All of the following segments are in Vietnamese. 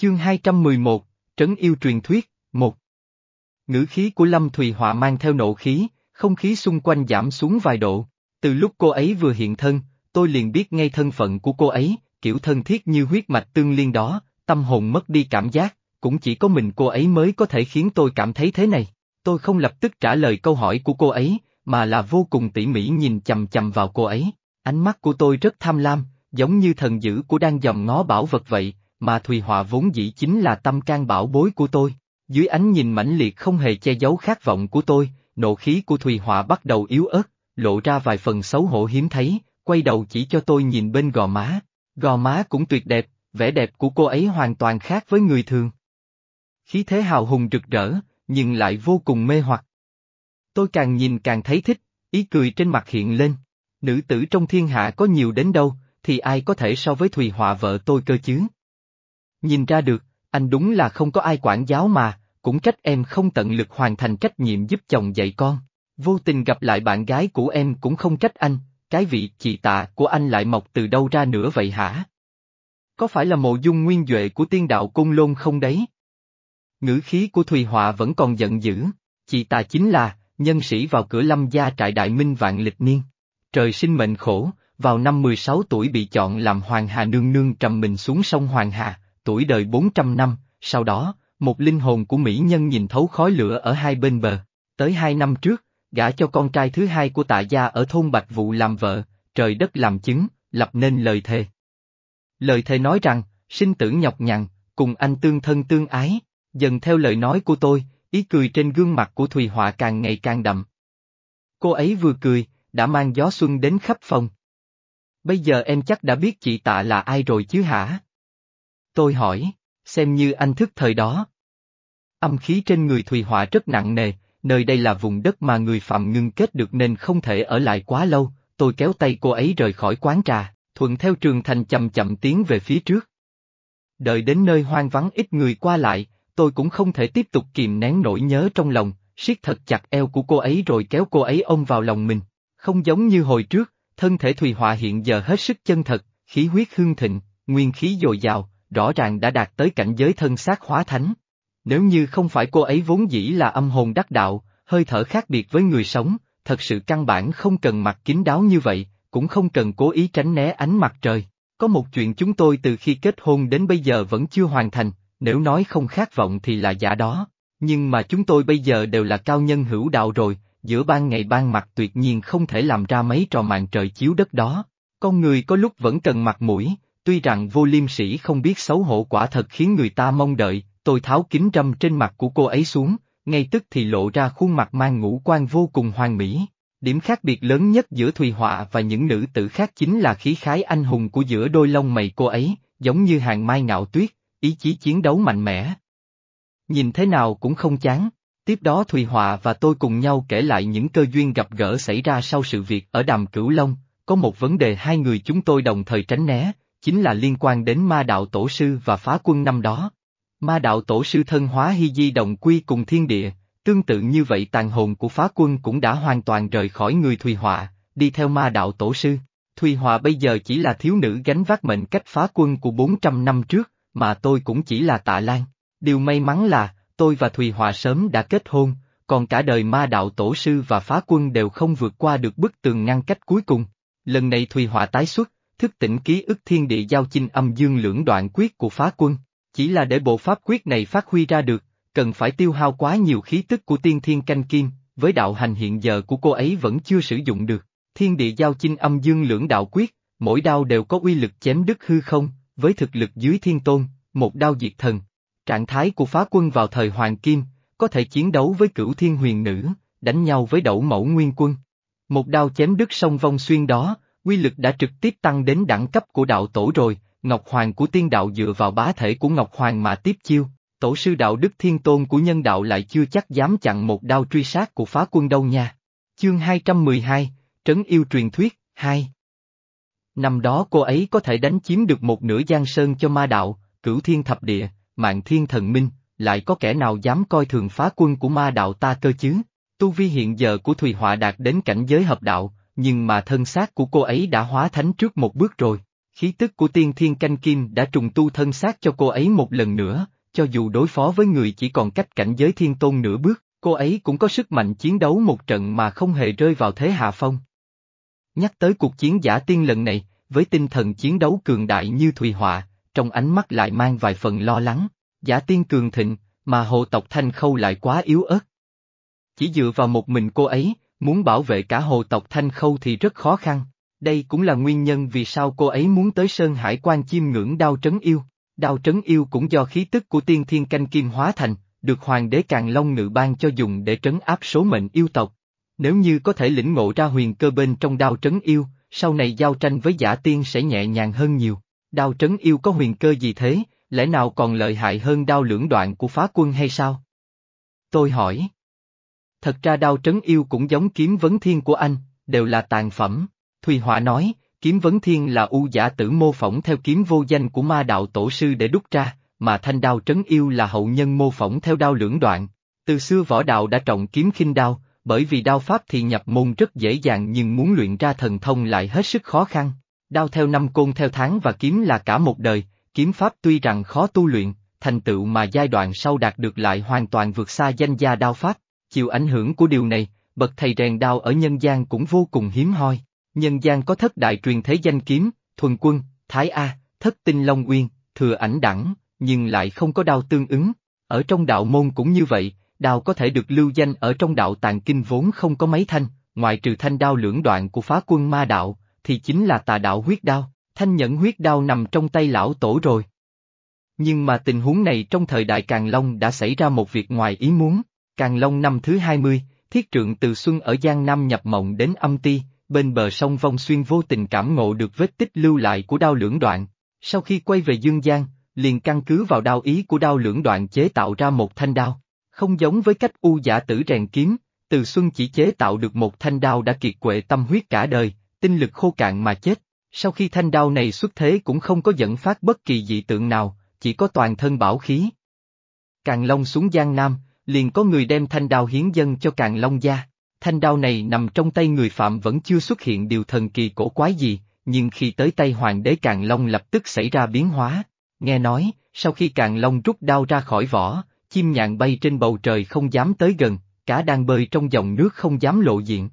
Chương 211, Trấn yêu truyền thuyết, 1 Ngữ khí của Lâm Thùy Họa mang theo nộ khí, không khí xung quanh giảm xuống vài độ. Từ lúc cô ấy vừa hiện thân, tôi liền biết ngay thân phận của cô ấy, kiểu thân thiết như huyết mạch tương liên đó, tâm hồn mất đi cảm giác, cũng chỉ có mình cô ấy mới có thể khiến tôi cảm thấy thế này. Tôi không lập tức trả lời câu hỏi của cô ấy, mà là vô cùng tỉ mỉ nhìn chầm chầm vào cô ấy. Ánh mắt của tôi rất tham lam, giống như thần dữ của đang dòm ngó bảo vật vậy, mà Thùy Họa vốn dĩ chính là tâm can bảo bối của tôi. Dưới ánh nhìn mãnh liệt không hề che giấu khát vọng của tôi, nộ khí của Thùy Họa bắt đầu yếu ớt, lộ ra vài phần xấu hổ hiếm thấy, quay đầu chỉ cho tôi nhìn bên gò má. Gò má cũng tuyệt đẹp, vẻ đẹp của cô ấy hoàn toàn khác với người thường. Khí thế hào hùng rực rỡ, nhưng lại vô cùng mê hoặc. Tôi càng nhìn càng thấy thích, ý cười trên mặt hiện lên. Nữ tử trong thiên hạ có nhiều đến đâu, thì ai có thể so với Thùy Họa vợ tôi cơ chứ? Nhìn ra được, anh đúng là không có ai quản giáo mà, cũng trách em không tận lực hoàn thành trách nhiệm giúp chồng dạy con. Vô tình gặp lại bạn gái của em cũng không trách anh, cái vị chị tạ của anh lại mọc từ đâu ra nữa vậy hả? Có phải là mộ dung nguyên duệ của tiên đạo cung lôn không đấy? Ngữ khí của Thùy Họa vẫn còn giận dữ, chị tạ chính là, nhân sĩ vào cửa lâm gia trại đại minh vạn lịch niên. Trời sinh mệnh khổ, vào năm 16 tuổi bị chọn làm Hoàng Hà Nương Nương trầm mình xuống sông Hoàng Hà, tuổi đời 400 năm, sau đó, một linh hồn của Mỹ nhân nhìn thấu khói lửa ở hai bên bờ. Tới hai năm trước, gả cho con trai thứ hai của tạ gia ở thôn Bạch Vụ làm vợ, trời đất làm chứng, lập nên lời thề. Lời thề nói rằng, sinh tử nhọc nhằn, cùng anh tương thân tương ái, dần theo lời nói của tôi, ý cười trên gương mặt của Thùy Họa càng ngày càng đậm. Cô ấy vừa cười, đã mang gió xuân đến khắp phòng. Bây giờ em chắc đã biết chị tạ là ai rồi chứ hả? Tôi hỏi, xem như anh thức thời đó. Âm khí trên người Thùy Họa rất nặng nề, nơi đây là vùng đất mà người phạm ngưng kết được nên không thể ở lại quá lâu, tôi kéo tay cô ấy rời khỏi quán trà, thuận theo trường thành chậm chậm tiến về phía trước. Đợi đến nơi hoang vắng ít người qua lại, tôi cũng không thể tiếp tục kìm nén nỗi nhớ trong lòng, siết thật chặt eo của cô ấy rồi kéo cô ấy ôm vào lòng mình. Không giống như hồi trước, thân thể Thùy Họa hiện giờ hết sức chân thật, khí huyết hương thịnh, nguyên khí dồi dào, rõ ràng đã đạt tới cảnh giới thân xác hóa thánh. Nếu như không phải cô ấy vốn dĩ là âm hồn đắc đạo, hơi thở khác biệt với người sống, thật sự căn bản không cần mặc kín đáo như vậy, cũng không cần cố ý tránh né ánh mặt trời. Có một chuyện chúng tôi từ khi kết hôn đến bây giờ vẫn chưa hoàn thành, nếu nói không khát vọng thì là giả đó. Nhưng mà chúng tôi bây giờ đều là cao nhân hữu đạo rồi, giữa ban ngày ban mặt tuyệt nhiên không thể làm ra mấy trò màn trời chiếu đất đó. Con người có lúc vẫn cần mặt mũi, tuy rằng vô liêm sĩ không biết xấu hổ quả thật khiến người ta mong đợi, tôi tháo kính râm trên mặt của cô ấy xuống, ngay tức thì lộ ra khuôn mặt mang ngũ quan vô cùng hoàn mỹ. Điểm khác biệt lớn nhất giữa Thùy Họa và những nữ tử khác chính là khí khái anh hùng của giữa đôi lông mày cô ấy, giống như hàng mai ngạo tuyết, ý chí chiến đấu mạnh mẽ. Nhìn thế nào cũng không chán. Tiếp đó Thùy Họa và tôi cùng nhau kể lại những cơ duyên gặp gỡ xảy ra sau sự việc ở đàm Cửu Long, có một vấn đề hai người chúng tôi đồng thời tránh né, chính là liên quan đến ma đạo tổ sư và phá quân năm đó. Ma đạo tổ sư thân hóa hy di đồng quy cùng thiên địa, tương tự như vậy tàn hồn của phá quân cũng đã hoàn toàn rời khỏi người Thùy Họa, đi theo ma đạo tổ sư. Thùy Họa bây giờ chỉ là thiếu nữ gánh vác mệnh cách phá quân của 400 năm trước, mà tôi cũng chỉ là tạ lan. Điều may mắn là, tôi và Thùy Họa sớm đã kết hôn, còn cả đời ma đạo tổ sư và phá quân đều không vượt qua được bức tường ngăn cách cuối cùng. Lần này Thùy Họa tái xuất, thức tỉnh ký ức thiên địa giao chinh âm dương lưỡng đoạn quyết của phá quân. Chỉ là để bộ pháp quyết này phát huy ra được, cần phải tiêu hao quá nhiều khí tức của tiên thiên canh kim, với đạo hành hiện giờ của cô ấy vẫn chưa sử dụng được. Thiên địa giao chinh âm dương lưỡng đạo quyết, mỗi đao đều có uy lực chém đứt hư không, với thực lực dưới thiên tôn, một đao diệt thần. Trạng thái của phá quân vào thời Hoàng Kim, có thể chiến đấu với cửu thiên huyền nữ, đánh nhau với đậu mẫu nguyên quân. Một đao chém đứt sông vong xuyên đó, quy lực đã trực tiếp tăng đến đẳng cấp của đạo tổ rồi, Ngọc Hoàng của tiên đạo dựa vào bá thể của Ngọc Hoàng mà tiếp chiêu, tổ sư đạo đức thiên tôn của nhân đạo lại chưa chắc dám chặn một đao truy sát của phá quân đâu nha. Chương 212, Trấn yêu truyền thuyết, 2 Năm đó cô ấy có thể đánh chiếm được một nửa giang sơn cho ma đạo, cửu thiên thập địa, mạng thiên thần minh, lại có kẻ nào dám coi thường phá quân của ma đạo ta cơ chứ? Tu vi hiện giờ của Thùy Họa đạt đến cảnh giới hợp đạo, nhưng mà thân xác của cô ấy đã hóa thánh trước một bước rồi. Khí tức của tiên thiên canh kim đã trùng tu thân xác cho cô ấy một lần nữa, cho dù đối phó với người chỉ còn cách cảnh giới thiên tôn nửa bước, cô ấy cũng có sức mạnh chiến đấu một trận mà không hề rơi vào thế hạ phong. Nhắc tới cuộc chiến giả tiên lần này, với tinh thần chiến đấu cường đại như Thùy Họa, trong ánh mắt lại mang vài phần lo lắng, giả tiên cường thịnh, mà hộ tộc Thanh Khâu lại quá yếu ớt. Chỉ dựa vào một mình cô ấy, muốn bảo vệ cả hồ tộc Thanh Khâu thì rất khó khăn. Đây cũng là nguyên nhân vì sao cô ấy muốn tới Sơn Hải quan chiêm ngưỡng đao trấn yêu. Đao trấn yêu cũng do khí tức của tiên thiên canh kim hóa thành, được hoàng đế Càng Long ngự ban cho dùng để trấn áp số mệnh yêu tộc. Nếu như có thể lĩnh ngộ ra huyền cơ bên trong đao trấn yêu, sau này giao tranh với giả tiên sẽ nhẹ nhàng hơn nhiều. Đao trấn yêu có huyền cơ gì thế, lẽ nào còn lợi hại hơn đao lưỡng đoạn của phá quân hay sao? Tôi hỏi. Thật ra đao trấn yêu cũng giống kiếm vấn thiên của anh, đều là tàn phẩm. Thùy Họa nói, kiếm vấn thiên là u giả tử mô phỏng theo kiếm vô danh của ma đạo tổ sư để đúc ra, mà thanh đao trấn yêu là hậu nhân mô phỏng theo đao lưỡng đoạn. Từ xưa võ đạo đã trọng kiếm khinh đao, bởi vì đao pháp thì nhập môn rất dễ dàng nhưng muốn luyện ra thần thông lại hết sức khó khăn. Đao theo năm côn theo tháng và kiếm là cả một đời, kiếm pháp tuy rằng khó tu luyện, thành tựu mà giai đoạn sau đạt được lại hoàn toàn vượt xa danh gia đao pháp. Chịu ảnh hưởng của điều này, bậc thầy rèn đao ở nhân gian cũng vô cùng hiếm hoi. Nhân gian có thất đại truyền thế danh kiếm, thuần quân, thái A, thất tinh long uyên, thừa ảnh đẳng, nhưng lại không có đao tương ứng. Ở trong đạo môn cũng như vậy, đao có thể được lưu danh ở trong đạo tàng kinh vốn không có mấy thanh, ngoại trừ thanh đao lưỡng đoạn của phá quân ma đạo, thì chính là tà đạo huyết đao, thanh nhẫn huyết đao nằm trong tay lão tổ rồi. Nhưng mà tình huống này trong thời đại Càng Long đã xảy ra một việc ngoài ý muốn, Càng Long năm thứ 20, thiết trượng từ xuân ở Giang Nam nhập mộng đến âm ti, bên bờ sông Vong Xuyên vô tình cảm ngộ được vết tích lưu lại của đao lưỡng đoạn. Sau khi quay về Dương Giang, liền căn cứ vào đao ý của đao lưỡng đoạn chế tạo ra một thanh đao. Không giống với cách u giả tử rèn kiếm, từ Xuân chỉ chế tạo được một thanh đao đã kiệt quệ tâm huyết cả đời, tinh lực khô cạn mà chết. Sau khi thanh đao này xuất thế cũng không có dẫn phát bất kỳ dị tượng nào, chỉ có toàn thân bảo khí. Càng Long xuống Giang Nam, liền có người đem thanh đao hiến dân cho Càng Long gia. Thanh đao này nằm trong tay người phạm vẫn chưa xuất hiện điều thần kỳ cổ quái gì, nhưng khi tới tay hoàng đế Càng Long lập tức xảy ra biến hóa. Nghe nói, sau khi Càng Long rút đao ra khỏi vỏ, chim nhạn bay trên bầu trời không dám tới gần, cả đang bơi trong dòng nước không dám lộ diện.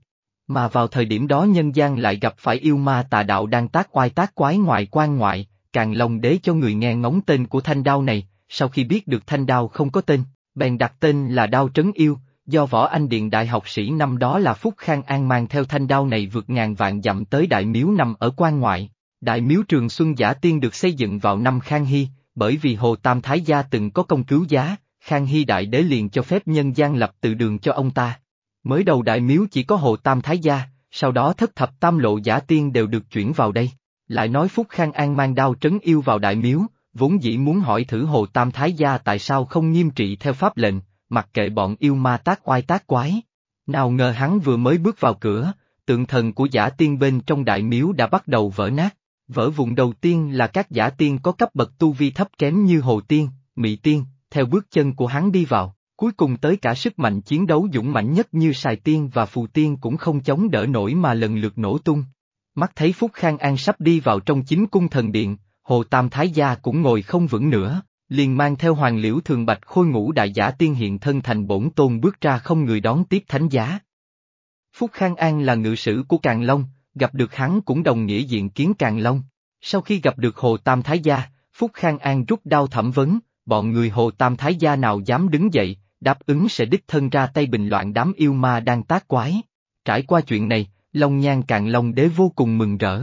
Mà vào thời điểm đó nhân gian lại gặp phải yêu ma tà đạo đang tác oai tác quái ngoại quan ngoại, Càng Long đế cho người nghe ngóng tên của thanh đao này, sau khi biết được thanh đao không có tên, bèn đặt tên là đao trấn yêu, do võ anh điện đại học sĩ năm đó là Phúc Khang An mang theo thanh đao này vượt ngàn vạn dặm tới đại miếu nằm ở quan ngoại. Đại miếu Trường Xuân Giả Tiên được xây dựng vào năm Khang Hy, bởi vì Hồ Tam Thái Gia từng có công cứu giá, Khang Hy Đại Đế liền cho phép nhân gian lập tự đường cho ông ta. Mới đầu đại miếu chỉ có Hồ Tam Thái Gia, sau đó thất thập tam lộ giả tiên đều được chuyển vào đây. Lại nói Phúc Khang An mang đao trấn yêu vào đại miếu, vốn dĩ muốn hỏi thử Hồ Tam Thái Gia tại sao không nghiêm trị theo pháp lệnh, mặc kệ bọn yêu ma tác oai tác quái. Nào ngờ hắn vừa mới bước vào cửa, tượng thần của giả tiên bên trong đại miếu đã bắt đầu vỡ nát. Vỡ vùng đầu tiên là các giả tiên có cấp bậc tu vi thấp kém như Hồ Tiên, mỹ Tiên, theo bước chân của hắn đi vào, cuối cùng tới cả sức mạnh chiến đấu dũng mãnh nhất như Sài Tiên và Phù Tiên cũng không chống đỡ nổi mà lần lượt nổ tung. Mắt thấy Phúc Khang An sắp đi vào trong chính cung thần điện, Hồ Tam Thái Gia cũng ngồi không vững nữa, liền mang theo hoàng liễu thường bạch khôi ngũ đại giả tiên hiện thân thành bổn tôn bước ra không người đón tiếp thánh giá. Phúc Khang An là ngự sử của Càng Long, gặp được hắn cũng đồng nghĩa diện kiến Càng Long. Sau khi gặp được Hồ Tam Thái Gia, Phúc Khang An rút đao thẩm vấn, bọn người Hồ Tam Thái Gia nào dám đứng dậy, đáp ứng sẽ đích thân ra tay bình loạn đám yêu ma đang tác quái. Trải qua chuyện này, Long Nhan Càng Long Đế vô cùng mừng rỡ.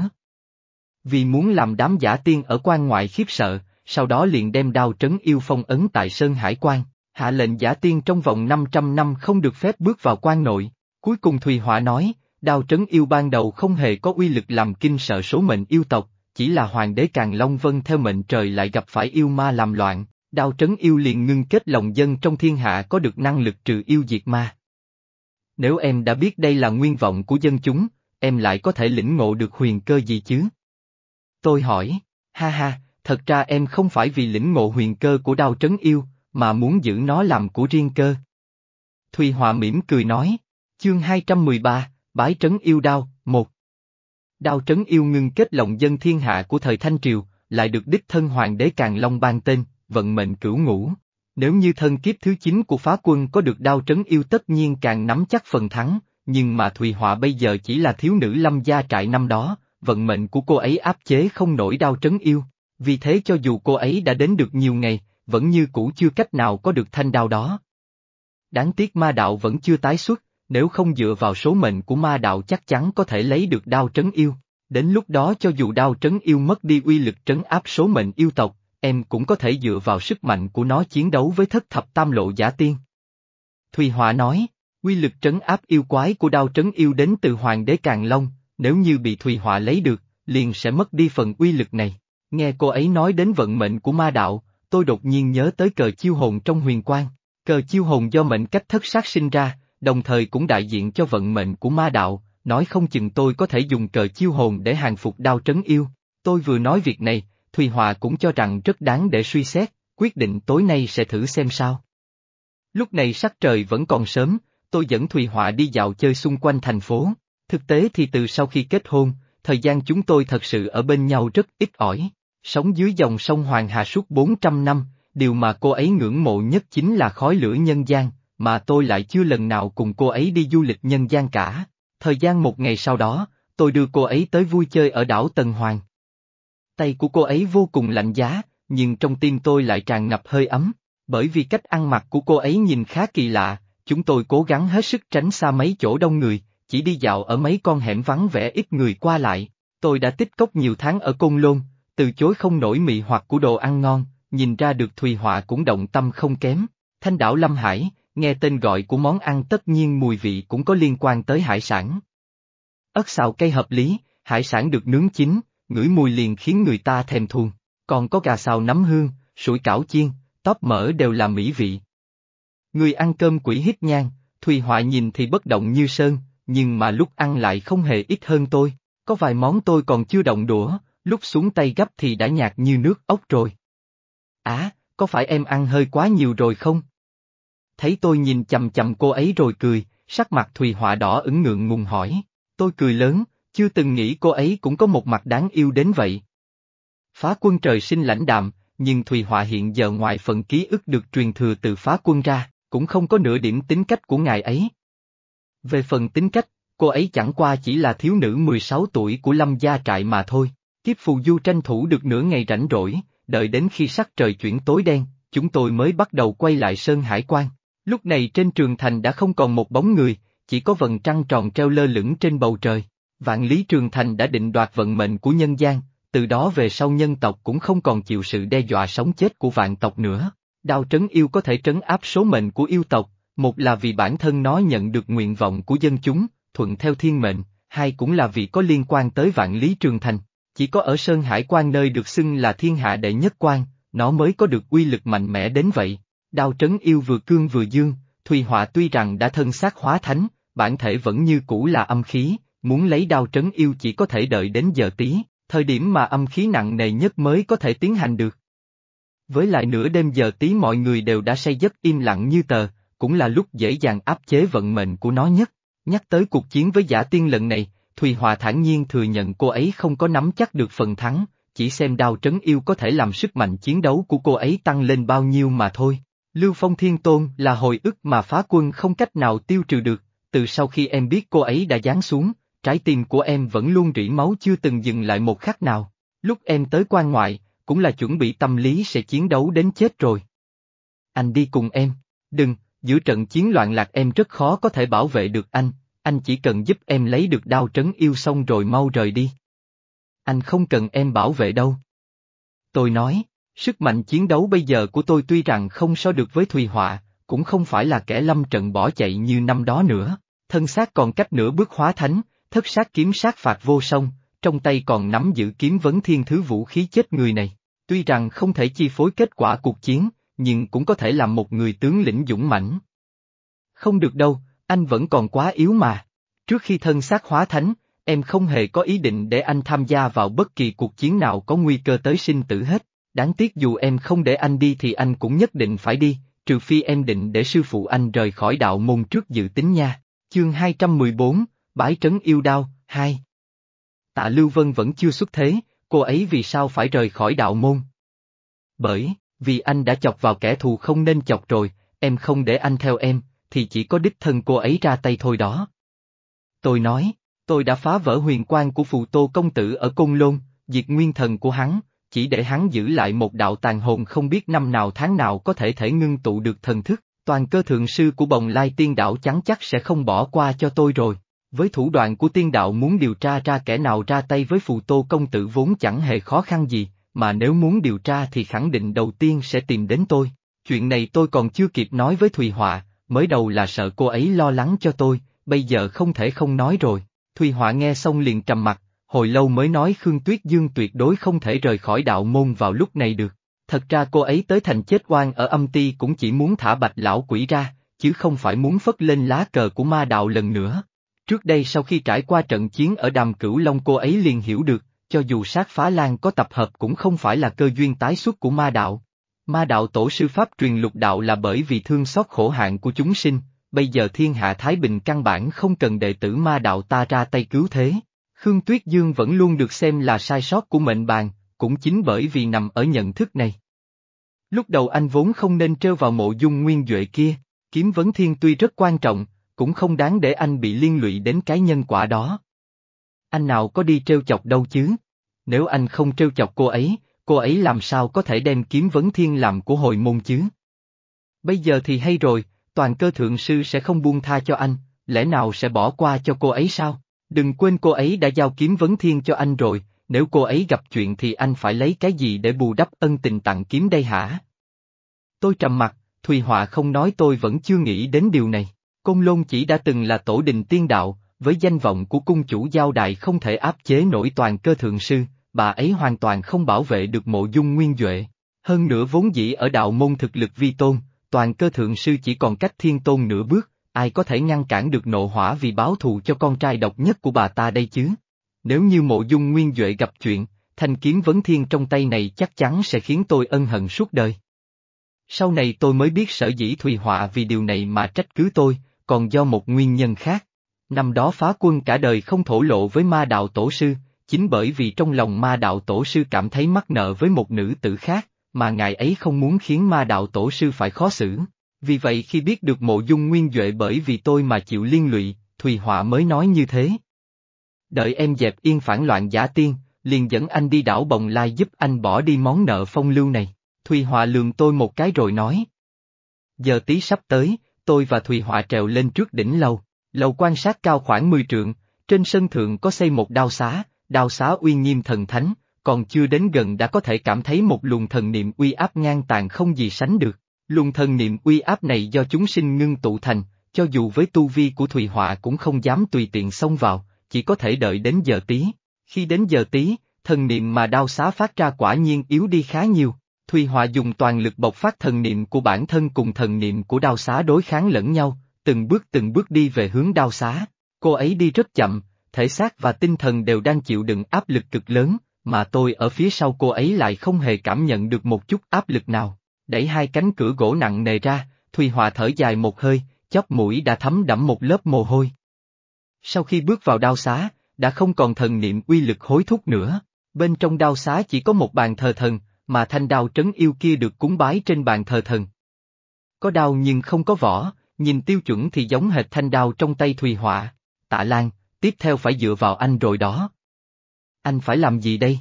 Vì muốn làm đám giả tiên ở quan ngoại khiếp sợ, sau đó liền đem đao trấn yêu phong ấn tại Sơn Hải Quan, hạ lệnh giả tiên trong vòng 500 năm không được phép bước vào quan nội. Cuối cùng Thùy Họa nói, đao trấn yêu ban đầu không hề có uy lực làm kinh sợ số mệnh yêu tộc, chỉ là hoàng đế Càng Long Vân theo mệnh trời lại gặp phải yêu ma làm loạn, đao trấn yêu liền ngưng kết lòng dân trong thiên hạ có được năng lực trừ yêu diệt ma. Nếu em đã biết đây là nguyên vọng của dân chúng, em lại có thể lĩnh ngộ được huyền cơ gì chứ? Tôi hỏi, ha ha, thật ra em không phải vì lĩnh ngộ huyền cơ của đao trấn yêu, mà muốn giữ nó làm của riêng cơ. Thùy Hòa mỉm cười nói, chương 213, bái trấn yêu đao, một. Đao trấn yêu ngưng kết lòng dân thiên hạ của thời Thanh Triều, lại được đích thân hoàng đế Càng Long ban tên, vận mệnh cửu ngũ. Nếu như thân kiếp thứ 9 của phá quân có được đao trấn yêu tất nhiên càng nắm chắc phần thắng, nhưng mà Thùy Họa bây giờ chỉ là thiếu nữ lâm gia trại năm đó, vận mệnh của cô ấy áp chế không nổi đau trấn yêu, vì thế cho dù cô ấy đã đến được nhiều ngày, vẫn như cũ chưa cách nào có được thanh đao đó. Đáng tiếc ma đạo vẫn chưa tái xuất, nếu không dựa vào số mệnh của ma đạo chắc chắn có thể lấy được đao trấn yêu. Đến lúc đó cho dù đao trấn yêu mất đi uy lực trấn áp số mệnh yêu tộc, em cũng có thể dựa vào sức mạnh của nó chiến đấu với thất thập tam lộ giả tiên. Thùy Họa nói, uy lực trấn áp yêu quái của đao trấn yêu đến từ Hoàng đế Càng Long, nếu như bị Thùy Họa lấy được, liền sẽ mất đi phần uy lực này. Nghe cô ấy nói đến vận mệnh của ma đạo, tôi đột nhiên nhớ tới cờ chiêu hồn trong huyền quang. Cờ chiêu hồn do mệnh cách thất sát sinh ra, đồng thời cũng đại diện cho vận mệnh của ma đạo, nói không chừng tôi có thể dùng cờ chiêu hồn để hàng phục đao trấn yêu. Tôi vừa nói việc này, Thùy Hòa cũng cho rằng rất đáng để suy xét, quyết định tối nay sẽ thử xem sao. Lúc này sắc trời vẫn còn sớm, tôi dẫn Thùy Họa đi dạo chơi xung quanh thành phố. Thực tế thì từ sau khi kết hôn, thời gian chúng tôi thật sự ở bên nhau rất ít ỏi. Sống dưới dòng sông Hoàng Hà suốt 400 năm, điều mà cô ấy ngưỡng mộ nhất chính là khói lửa nhân gian, mà tôi lại chưa lần nào cùng cô ấy đi du lịch nhân gian cả. Thời gian một ngày sau đó, tôi đưa cô ấy tới vui chơi ở đảo Tần Hoàng. Tay của cô ấy vô cùng lạnh giá, nhưng trong tim tôi lại tràn ngập hơi ấm, bởi vì cách ăn mặc của cô ấy nhìn khá kỳ lạ, chúng tôi cố gắng hết sức tránh xa mấy chỗ đông người, chỉ đi dạo ở mấy con hẻm vắng vẻ ít người qua lại. Tôi đã tích cốc nhiều tháng ở Côn Lôn, từ chối không nổi mị hoặc của đồ ăn ngon, nhìn ra được Thùy Họa cũng động tâm không kém. Thanh đảo Lâm Hải, nghe tên gọi của món ăn tất nhiên mùi vị cũng có liên quan tới hải sản. Ớt xào cây hợp lý, hải sản được nướng chín, ngửi mùi liền khiến người ta thèm thuồng, còn có gà xào nấm hương, sủi cảo chiên, tóp mỡ đều là mỹ vị. Người ăn cơm quỷ hít nhang, Thùy Họa nhìn thì bất động như sơn, nhưng mà lúc ăn lại không hề ít hơn tôi, có vài món tôi còn chưa động đũa, lúc xuống tay gấp thì đã nhạt như nước ốc rồi. Á, có phải em ăn hơi quá nhiều rồi không? Thấy tôi nhìn chầm chầm cô ấy rồi cười, sắc mặt Thùy Họa đỏ ứng ngượng ngùng hỏi. Tôi cười lớn, chưa từng nghĩ cô ấy cũng có một mặt đáng yêu đến vậy. Phá quân trời sinh lãnh đạm, nhưng Thùy Họa hiện giờ ngoài phần ký ức được truyền thừa từ phá quân ra, cũng không có nửa điểm tính cách của ngài ấy. Về phần tính cách, cô ấy chẳng qua chỉ là thiếu nữ 16 tuổi của Lâm Gia Trại mà thôi. Kiếp phù du tranh thủ được nửa ngày rảnh rỗi, đợi đến khi sắc trời chuyển tối đen, chúng tôi mới bắt đầu quay lại Sơn Hải quan. Lúc này trên trường thành đã không còn một bóng người, chỉ có vầng trăng tròn treo lơ lửng trên bầu trời. Vạn Lý Trường Thành đã định đoạt vận mệnh của nhân gian, từ đó về sau nhân tộc cũng không còn chịu sự đe dọa sống chết của vạn tộc nữa. Đao trấn yêu có thể trấn áp số mệnh của yêu tộc, một là vì bản thân nó nhận được nguyện vọng của dân chúng, thuận theo thiên mệnh, hai cũng là vì có liên quan tới vạn lý trường thành. Chỉ có ở Sơn Hải quan nơi được xưng là thiên hạ đệ nhất quan, nó mới có được uy lực mạnh mẽ đến vậy. Đao trấn yêu vừa cương vừa dương, Thùy Họa tuy rằng đã thân xác hóa thánh, bản thể vẫn như cũ là âm khí, muốn lấy đao trấn yêu chỉ có thể đợi đến giờ tí, thời điểm mà âm khí nặng nề nhất mới có thể tiến hành được. Với lại nửa đêm giờ tí mọi người đều đã say giấc im lặng như tờ, cũng là lúc dễ dàng áp chế vận mệnh của nó nhất. Nhắc tới cuộc chiến với giả tiên lần này, Thùy Hòa thản nhiên thừa nhận cô ấy không có nắm chắc được phần thắng, chỉ xem đao trấn yêu có thể làm sức mạnh chiến đấu của cô ấy tăng lên bao nhiêu mà thôi. Lưu Phong Thiên Tôn là hồi ức mà phá quân không cách nào tiêu trừ được, từ sau khi em biết cô ấy đã giáng xuống, trái tim của em vẫn luôn rỉ máu chưa từng dừng lại một khắc nào. Lúc em tới quan ngoại, cũng là chuẩn bị tâm lý sẽ chiến đấu đến chết rồi. Anh đi cùng em, đừng, giữa trận chiến loạn lạc em rất khó có thể bảo vệ được anh, anh chỉ cần giúp em lấy được đao trấn yêu xong rồi mau rời đi. Anh không cần em bảo vệ đâu. Tôi nói, sức mạnh chiến đấu bây giờ của tôi tuy rằng không so được với Thùy Họa, cũng không phải là kẻ lâm trận bỏ chạy như năm đó nữa, thân xác còn cách nửa bước hóa thánh, thất sát kiếm sát phạt vô song, trong tay còn nắm giữ kiếm vấn thiên thứ vũ khí chết người này. Tuy rằng không thể chi phối kết quả cuộc chiến, nhưng cũng có thể làm một người tướng lĩnh dũng mãnh. Không được đâu, anh vẫn còn quá yếu mà. Trước khi thân xác hóa thánh, em không hề có ý định để anh tham gia vào bất kỳ cuộc chiến nào có nguy cơ tới sinh tử hết. Đáng tiếc dù em không để anh đi thì anh cũng nhất định phải đi, trừ phi em định để sư phụ anh rời khỏi đạo môn trước dự tính nha. Chương 214, Bái trấn yêu đao, 2 tạ Lưu Vân vẫn chưa xuất thế, cô ấy vì sao phải rời khỏi đạo môn? Bởi, vì anh đã chọc vào kẻ thù không nên chọc rồi, em không để anh theo em, thì chỉ có đích thân cô ấy ra tay thôi đó. Tôi nói, tôi đã phá vỡ huyền quan của phù tô công tử ở Côn Lôn, diệt nguyên thần của hắn, chỉ để hắn giữ lại một đạo tàn hồn không biết năm nào tháng nào có thể thể ngưng tụ được thần thức, toàn cơ thượng sư của bồng lai tiên đạo chắn chắc sẽ không bỏ qua cho tôi rồi. Với thủ đoạn của tiên đạo muốn điều tra ra kẻ nào ra tay với phù tô công tử vốn chẳng hề khó khăn gì, mà nếu muốn điều tra thì khẳng định đầu tiên sẽ tìm đến tôi. Chuyện này tôi còn chưa kịp nói với Thùy Họa, mới đầu là sợ cô ấy lo lắng cho tôi, bây giờ không thể không nói rồi. Thùy Họa nghe xong liền trầm mặt, hồi lâu mới nói Khương Tuyết Dương tuyệt đối không thể rời khỏi đạo môn vào lúc này được. Thật ra cô ấy tới thành chết oan ở âm ti cũng chỉ muốn thả bạch lão quỷ ra, chứ không phải muốn phất lên lá cờ của ma đạo lần nữa. Trước đây sau khi trải qua trận chiến ở đàm cửu long cô ấy liền hiểu được, cho dù sát phá lan có tập hợp cũng không phải là cơ duyên tái xuất của ma đạo. Ma đạo tổ sư Pháp truyền lục đạo là bởi vì thương xót khổ hạn của chúng sinh, bây giờ thiên hạ Thái Bình căn bản không cần đệ tử ma đạo ta ra tay cứu thế. Khương Tuyết Dương vẫn luôn được xem là sai sót của mệnh bàn, cũng chính bởi vì nằm ở nhận thức này. Lúc đầu anh vốn không nên trêu vào mộ dung nguyên Duệ kia, kiếm vấn thiên tuy rất quan trọng, cũng không đáng để anh bị liên lụy đến cái nhân quả đó. Anh nào có đi trêu chọc đâu chứ? Nếu anh không trêu chọc cô ấy, cô ấy làm sao có thể đem kiếm vấn thiên làm của hồi môn chứ? Bây giờ thì hay rồi, toàn cơ thượng sư sẽ không buông tha cho anh, lẽ nào sẽ bỏ qua cho cô ấy sao? Đừng quên cô ấy đã giao kiếm vấn thiên cho anh rồi, nếu cô ấy gặp chuyện thì anh phải lấy cái gì để bù đắp ân tình tặng kiếm đây hả? Tôi trầm mặt, Thùy Họa không nói tôi vẫn chưa nghĩ đến điều này. Côn Lôn chỉ đã từng là tổ đình tiên đạo, với danh vọng của cung chủ giao đại không thể áp chế nổi toàn cơ thượng sư, bà ấy hoàn toàn không bảo vệ được mộ dung nguyên Duệ. Hơn nữa vốn dĩ ở đạo môn thực lực vi tôn, toàn cơ thượng sư chỉ còn cách thiên tôn nửa bước, ai có thể ngăn cản được nộ hỏa vì báo thù cho con trai độc nhất của bà ta đây chứ? Nếu như mộ dung nguyên Duệ gặp chuyện, thanh kiếm vấn thiên trong tay này chắc chắn sẽ khiến tôi ân hận suốt đời. Sau này tôi mới biết sở dĩ Thùy Họa vì điều này mà trách cứ tôi, còn do một nguyên nhân khác. Năm đó phá quân cả đời không thổ lộ với ma đạo tổ sư, chính bởi vì trong lòng ma đạo tổ sư cảm thấy mắc nợ với một nữ tử khác, mà ngài ấy không muốn khiến ma đạo tổ sư phải khó xử. Vì vậy khi biết được mộ dung nguyên Duệ bởi vì tôi mà chịu liên lụy, Thùy Họa mới nói như thế. Đợi em dẹp yên phản loạn giả tiên, liền dẫn anh đi đảo Bồng Lai giúp anh bỏ đi món nợ phong lưu này. Thùy Họa lường tôi một cái rồi nói. Giờ tí sắp tới, tôi và Thùy Họa trèo lên trước đỉnh lâu Lầu quan sát cao khoảng 10 trượng, trên sân thượng có xây một đao xá, đao xá uy nghiêm thần thánh, còn chưa đến gần đã có thể cảm thấy một luồng thần niệm uy áp ngang tàn không gì sánh được. Luồng thần niệm uy áp này do chúng sinh ngưng tụ thành, cho dù với tu vi của Thùy Họa cũng không dám tùy tiện xông vào, chỉ có thể đợi đến giờ tí. Khi đến giờ tí, thần niệm mà đao xá phát ra quả nhiên yếu đi khá nhiều. Thùy Họa dùng toàn lực bộc phát thần niệm của bản thân cùng thần niệm của đao xá đối kháng lẫn nhau, từng bước từng bước đi về hướng đao xá. Cô ấy đi rất chậm, thể xác và tinh thần đều đang chịu đựng áp lực cực lớn, mà tôi ở phía sau cô ấy lại không hề cảm nhận được một chút áp lực nào. Đẩy hai cánh cửa gỗ nặng nề ra, Thùy hòa thở dài một hơi, chóp mũi đã thấm đẫm một lớp mồ hôi. Sau khi bước vào đao xá, đã không còn thần niệm uy lực hối thúc nữa, bên trong đao xá chỉ có một bàn thờ thần, mà thanh đao trấn yêu kia được cúng bái trên bàn thờ thần. Có đao nhưng không có vỏ, nhìn tiêu chuẩn thì giống hệt thanh đao trong tay Thùy Họa. Tạ Lan, tiếp theo phải dựa vào anh rồi đó. Anh phải làm gì đây?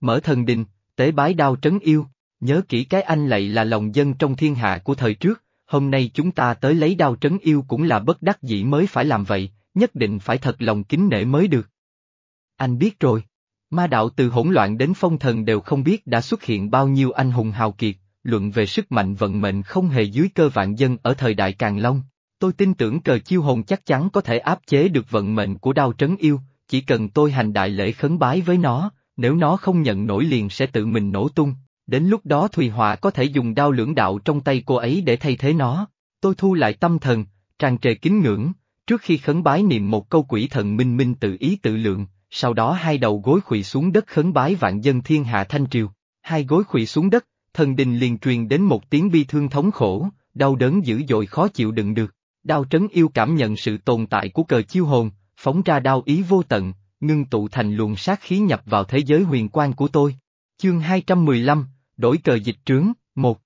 Mở thần đình, tế bái đao trấn yêu, nhớ kỹ cái anh lại là lòng dân trong thiên hạ của thời trước, hôm nay chúng ta tới lấy đao trấn yêu cũng là bất đắc dĩ mới phải làm vậy, nhất định phải thật lòng kính nể mới được. Anh biết rồi. Ma đạo từ hỗn loạn đến phong thần đều không biết đã xuất hiện bao nhiêu anh hùng hào kiệt, luận về sức mạnh vận mệnh không hề dưới cơ vạn dân ở thời đại Càn Long. Tôi tin tưởng cờ chiêu hồn chắc chắn có thể áp chế được vận mệnh của đao trấn yêu, chỉ cần tôi hành đại lễ khấn bái với nó, nếu nó không nhận nổi liền sẽ tự mình nổ tung, đến lúc đó Thùy Họa có thể dùng đao lưỡng đạo trong tay cô ấy để thay thế nó. Tôi thu lại tâm thần, tràn trề kính ngưỡng, trước khi khấn bái niệm một câu quỷ thần minh minh tự ý tự lượng, sau đó hai đầu gối khủy xuống đất khấn bái vạn dân thiên hạ thanh triều. Hai gối khủy xuống đất, thần đình liền truyền đến một tiếng bi thương thống khổ, đau đớn dữ dội khó chịu đựng được. Đao trấn yêu cảm nhận sự tồn tại của cờ chiêu hồn, phóng ra đao ý vô tận, ngưng tụ thành luồng sát khí nhập vào thế giới huyền quan của tôi. Chương 215, đổi cờ dịch trướng, 1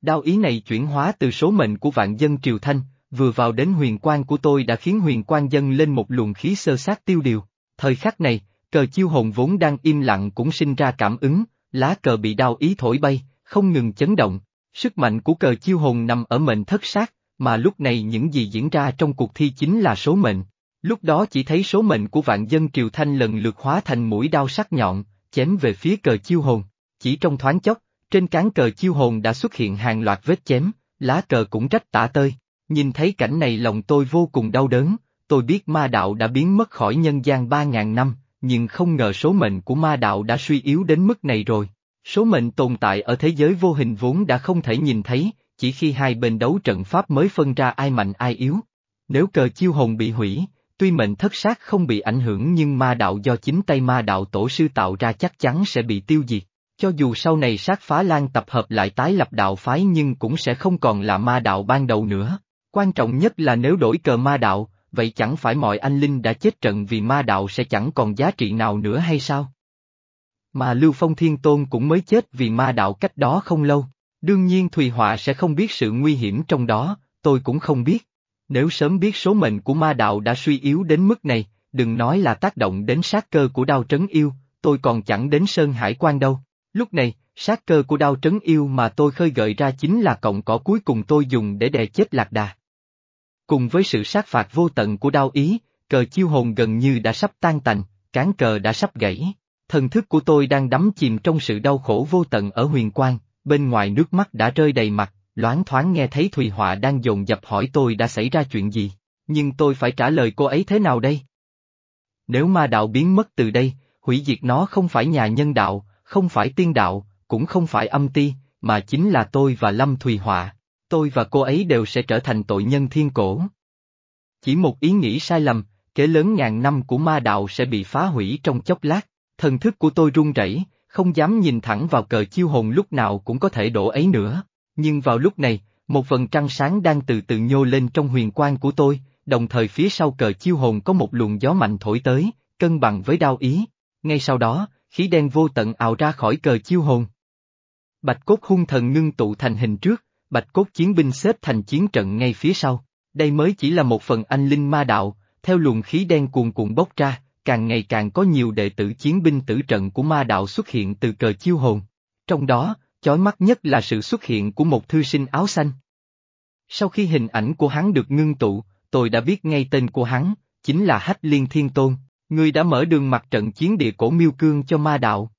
Đao ý này chuyển hóa từ số mệnh của vạn dân Triều Thanh, vừa vào đến huyền quan của tôi đã khiến huyền quan dân lên một luồng khí sơ sát tiêu điều. Thời khắc này, cờ chiêu hồn vốn đang im lặng cũng sinh ra cảm ứng, lá cờ bị đao ý thổi bay, không ngừng chấn động. Sức mạnh của cờ chiêu hồn nằm ở mệnh thất sát, mà lúc này những gì diễn ra trong cuộc thi chính là số mệnh. Lúc đó chỉ thấy số mệnh của vạn dân Triều Thanh lần lượt hóa thành mũi đao sắc nhọn, chém về phía cờ chiêu hồn. Chỉ trong thoáng chốc, trên cán cờ chiêu hồn đã xuất hiện hàng loạt vết chém, lá cờ cũng rách tả tơi. Nhìn thấy cảnh này lòng tôi vô cùng đau đớn, tôi biết ma đạo đã biến mất khỏi nhân gian ba ngàn năm, nhưng không ngờ số mệnh của ma đạo đã suy yếu đến mức này rồi. Số mệnh tồn tại ở thế giới vô hình vốn đã không thể nhìn thấy, chỉ khi hai bên đấu trận pháp mới phân ra ai mạnh ai yếu. Nếu cờ chiêu hồn bị hủy, tuy mệnh thất sát không bị ảnh hưởng nhưng ma đạo do chính tay ma đạo tổ sư tạo ra chắc chắn sẽ bị tiêu diệt. Cho dù sau này sát phá lan tập hợp lại tái lập đạo phái nhưng cũng sẽ không còn là ma đạo ban đầu nữa. Quan trọng nhất là nếu đổi cờ ma đạo, vậy chẳng phải mọi anh linh đã chết trận vì ma đạo sẽ chẳng còn giá trị nào nữa hay sao? Mà Lưu Phong Thiên Tôn cũng mới chết vì ma đạo cách đó không lâu. Đương nhiên Thùy Họa sẽ không biết sự nguy hiểm trong đó, tôi cũng không biết. Nếu sớm biết số mệnh của ma đạo đã suy yếu đến mức này, đừng nói là tác động đến sát cơ của đao trấn yêu, tôi còn chẳng đến Sơn Hải quan đâu. Lúc này, sát cơ của đao trấn yêu mà tôi khơi gợi ra chính là cọng cỏ cuối cùng tôi dùng để đè chết lạc đà. Cùng với sự sát phạt vô tận của đao ý, cờ chiêu hồn gần như đã sắp tan tành, cán cờ đã sắp gãy. Thần thức của tôi đang đắm chìm trong sự đau khổ vô tận ở huyền quang, bên ngoài nước mắt đã rơi đầy mặt, loáng thoáng nghe thấy Thùy Họa đang dồn dập hỏi tôi đã xảy ra chuyện gì, nhưng tôi phải trả lời cô ấy thế nào đây? Nếu ma đạo biến mất từ đây, hủy diệt nó không phải nhà nhân đạo, không phải tiên đạo, cũng không phải âm ti, mà chính là tôi và Lâm Thùy Họa, tôi và cô ấy đều sẽ trở thành tội nhân thiên cổ. Chỉ một ý nghĩ sai lầm, kế lớn ngàn năm của ma đạo sẽ bị phá hủy trong chốc lát, thần thức của tôi run rẩy, không dám nhìn thẳng vào cờ chiêu hồn lúc nào cũng có thể đổ ấy nữa. Nhưng vào lúc này, một vần trăng sáng đang từ từ nhô lên trong huyền quang của tôi, đồng thời phía sau cờ chiêu hồn có một luồng gió mạnh thổi tới, cân bằng với đao ý. Ngay sau đó, khí đen vô tận ào ra khỏi cờ chiêu hồn. Bạch cốt hung thần ngưng tụ thành hình trước, bạch cốt chiến binh xếp thành chiến trận ngay phía sau. Đây mới chỉ là một phần anh linh ma đạo, theo luồng khí đen cuồn cuộn bốc ra, càng ngày càng có nhiều đệ tử chiến binh tử trận của ma đạo xuất hiện từ cờ chiêu hồn. Trong đó, chói mắt nhất là sự xuất hiện của một thư sinh áo xanh. Sau khi hình ảnh của hắn được ngưng tụ, tôi đã biết ngay tên của hắn, chính là Hách Liên Thiên Tôn, người đã mở đường mặt trận chiến địa cổ miêu cương cho ma đạo.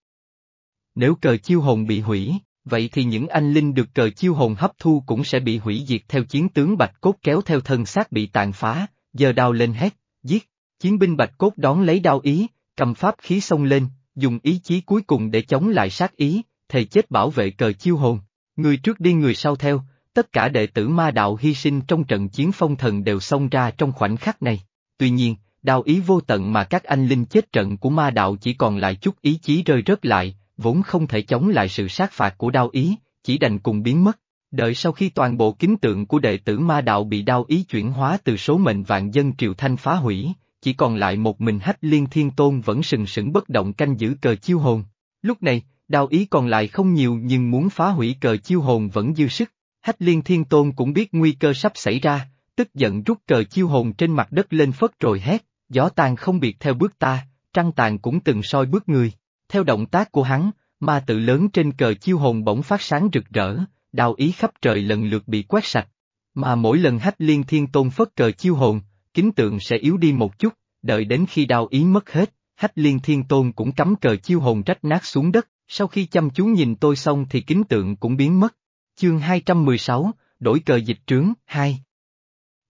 Nếu cờ chiêu hồn bị hủy, vậy thì những anh linh được cờ chiêu hồn hấp thu cũng sẽ bị hủy diệt theo chiến tướng Bạch Cốt kéo theo thân xác bị tàn phá, giờ đao lên hét, giết. Chiến binh Bạch Cốt đón lấy đao ý, cầm pháp khí xông lên, dùng ý chí cuối cùng để chống lại sát ý, thầy chết bảo vệ cờ chiêu hồn. Người trước đi người sau theo, tất cả đệ tử ma đạo hy sinh trong trận chiến phong thần đều xông ra trong khoảnh khắc này. Tuy nhiên, đao ý vô tận mà các anh linh chết trận của ma đạo chỉ còn lại chút ý chí rơi rớt lại, vốn không thể chống lại sự sát phạt của đao ý, chỉ đành cùng biến mất. Đợi sau khi toàn bộ kính tượng của đệ tử ma đạo bị đao ý chuyển hóa từ số mệnh vạn dân triều thanh phá hủy, chỉ còn lại một mình hách liên thiên tôn vẫn sừng sững bất động canh giữ cờ chiêu hồn. Lúc này, đao ý còn lại không nhiều nhưng muốn phá hủy cờ chiêu hồn vẫn dư sức. Hách liên thiên tôn cũng biết nguy cơ sắp xảy ra, tức giận rút cờ chiêu hồn trên mặt đất lên phất rồi hét, gió tàn không biệt theo bước ta, trăng tàn cũng từng soi bước người. Theo động tác của hắn, ma tự lớn trên cờ chiêu hồn bỗng phát sáng rực rỡ, đào ý khắp trời lần lượt bị quét sạch. Mà mỗi lần hách liên thiên tôn phất cờ chiêu hồn, kính tượng sẽ yếu đi một chút, đợi đến khi đào ý mất hết, hách liên thiên tôn cũng cắm cờ chiêu hồn rách nát xuống đất, sau khi chăm chú nhìn tôi xong thì kính tượng cũng biến mất. Chương 216, đổi cờ dịch trướng, 2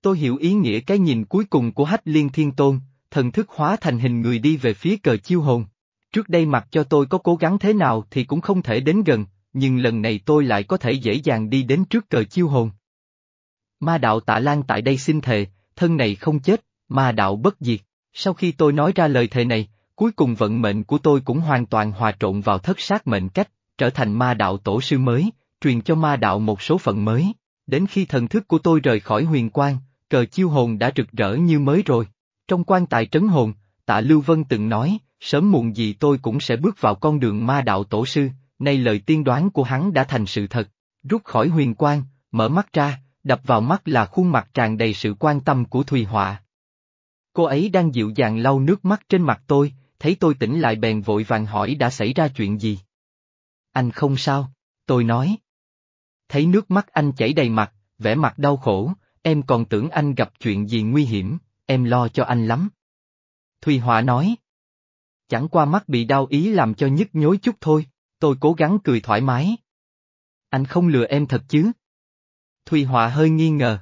Tôi hiểu ý nghĩa cái nhìn cuối cùng của hách liên thiên tôn, thần thức hóa thành hình người đi về phía cờ chiêu hồn. Trước đây mặc cho tôi có cố gắng thế nào thì cũng không thể đến gần, nhưng lần này tôi lại có thể dễ dàng đi đến trước cờ chiêu hồn. Ma đạo tạ lan tại đây xin thề, thân này không chết, ma đạo bất diệt. Sau khi tôi nói ra lời thề này, cuối cùng vận mệnh của tôi cũng hoàn toàn hòa trộn vào thất sát mệnh cách, trở thành ma đạo tổ sư mới, truyền cho ma đạo một số phận mới. Đến khi thần thức của tôi rời khỏi huyền quang, cờ chiêu hồn đã rực rỡ như mới rồi. Trong quan tài trấn hồn, tạ Lưu Vân từng nói, sớm muộn gì tôi cũng sẽ bước vào con đường ma đạo tổ sư, nay lời tiên đoán của hắn đã thành sự thật, rút khỏi huyền quang, mở mắt ra, đập vào mắt là khuôn mặt tràn đầy sự quan tâm của Thùy Họa. Cô ấy đang dịu dàng lau nước mắt trên mặt tôi, thấy tôi tỉnh lại bèn vội vàng hỏi đã xảy ra chuyện gì. Anh không sao, tôi nói. Thấy nước mắt anh chảy đầy mặt, vẻ mặt đau khổ, em còn tưởng anh gặp chuyện gì nguy hiểm, em lo cho anh lắm. Thùy Họa nói. Chẳng qua mắt bị đau ý làm cho nhức nhối chút thôi, tôi cố gắng cười thoải mái. Anh không lừa em thật chứ? Thùy Họa hơi nghi ngờ.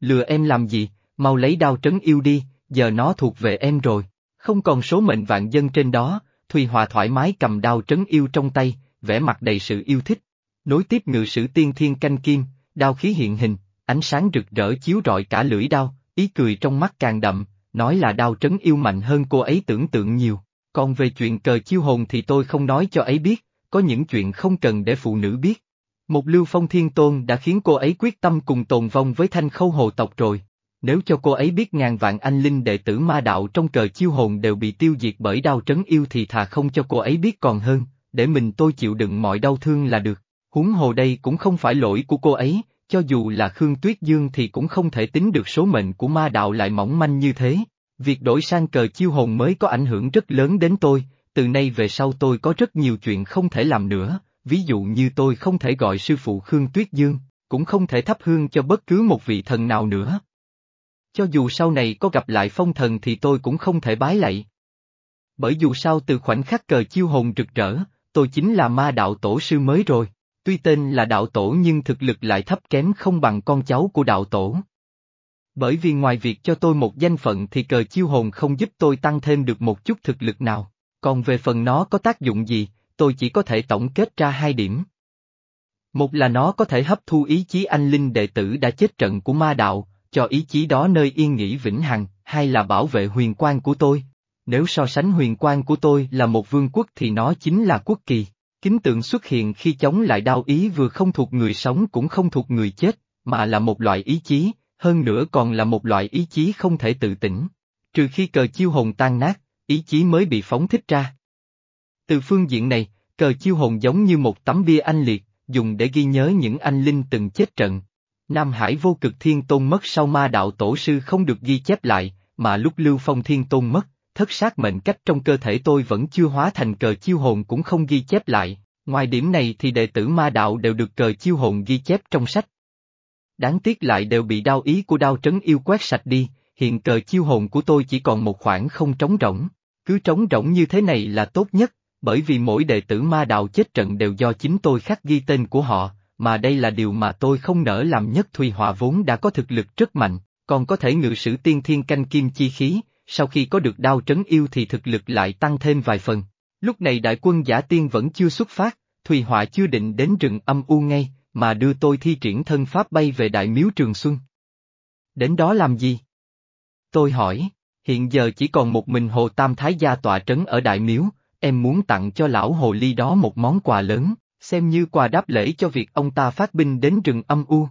Lừa em làm gì, mau lấy đao trấn yêu đi, giờ nó thuộc về em rồi. Không còn số mệnh vạn dân trên đó, Thùy Họa thoải mái cầm đao trấn yêu trong tay, vẻ mặt đầy sự yêu thích. Nối tiếp ngự sử tiên thiên canh kim, đao khí hiện hình, ánh sáng rực rỡ chiếu rọi cả lưỡi đao, ý cười trong mắt càng đậm, nói là đao trấn yêu mạnh hơn cô ấy tưởng tượng nhiều. Còn về chuyện cờ chiêu hồn thì tôi không nói cho ấy biết, có những chuyện không cần để phụ nữ biết. Một lưu phong thiên tôn đã khiến cô ấy quyết tâm cùng tồn vong với thanh khâu hồ tộc rồi. Nếu cho cô ấy biết ngàn vạn anh linh đệ tử ma đạo trong cờ chiêu hồn đều bị tiêu diệt bởi đau trấn yêu thì thà không cho cô ấy biết còn hơn, để mình tôi chịu đựng mọi đau thương là được. Huống hồ đây cũng không phải lỗi của cô ấy, cho dù là Khương Tuyết Dương thì cũng không thể tính được số mệnh của ma đạo lại mỏng manh như thế. Việc đổi sang cờ chiêu hồn mới có ảnh hưởng rất lớn đến tôi, từ nay về sau tôi có rất nhiều chuyện không thể làm nữa, ví dụ như tôi không thể gọi sư phụ Khương Tuyết Dương, cũng không thể thắp hương cho bất cứ một vị thần nào nữa. Cho dù sau này có gặp lại phong thần thì tôi cũng không thể bái lạy. Bởi dù sao từ khoảnh khắc cờ chiêu hồn rực rỡ, tôi chính là ma đạo tổ sư mới rồi, tuy tên là đạo tổ nhưng thực lực lại thấp kém không bằng con cháu của đạo tổ. Bởi vì ngoài việc cho tôi một danh phận thì cờ chiêu hồn không giúp tôi tăng thêm được một chút thực lực nào, còn về phần nó có tác dụng gì, tôi chỉ có thể tổng kết ra hai điểm. Một là nó có thể hấp thu ý chí anh linh đệ tử đã chết trận của ma đạo, cho ý chí đó nơi yên nghỉ vĩnh hằng, hai là bảo vệ huyền quan của tôi. Nếu so sánh huyền quan của tôi là một vương quốc thì nó chính là quốc kỳ. Kính tượng xuất hiện khi chống lại đao ý vừa không thuộc người sống cũng không thuộc người chết, mà là một loại ý chí, hơn nữa còn là một loại ý chí không thể tự tỉnh. Trừ khi cờ chiêu hồn tan nát, ý chí mới bị phóng thích ra. Từ phương diện này, cờ chiêu hồn giống như một tấm bia anh liệt, dùng để ghi nhớ những anh linh từng chết trận. Nam Hải vô cực thiên tôn mất sau ma đạo tổ sư không được ghi chép lại, mà lúc Lưu Phong thiên tôn mất, thất sát mệnh cách trong cơ thể tôi vẫn chưa hóa thành cờ chiêu hồn cũng không ghi chép lại, ngoài điểm này thì đệ tử ma đạo đều được cờ chiêu hồn ghi chép trong sách. Đáng tiếc lại đều bị đau ý của đao trấn yêu quét sạch đi, hiện cờ chiêu hồn của tôi chỉ còn một khoảng không trống rỗng, cứ trống rỗng như thế này là tốt nhất, bởi vì mỗi đệ tử ma đạo chết trận đều do chính tôi khắc ghi tên của họ, mà đây là điều mà tôi không nỡ làm nhất Thùy Hòa vốn đã có thực lực rất mạnh, còn có thể ngự sử tiên thiên canh kim chi khí, sau khi có được đao trấn yêu thì thực lực lại tăng thêm vài phần. Lúc này đại quân giả tiên vẫn chưa xuất phát, Thùy Họa chưa định đến rừng âm u ngay, mà đưa tôi thi triển thân pháp bay về đại miếu Trường Xuân. Đến đó làm gì? Tôi hỏi, hiện giờ chỉ còn một mình Hồ Tam Thái gia tọa trấn ở đại miếu, em muốn tặng cho lão hồ ly đó một món quà lớn, xem như quà đáp lễ cho việc ông ta phát binh đến rừng âm u.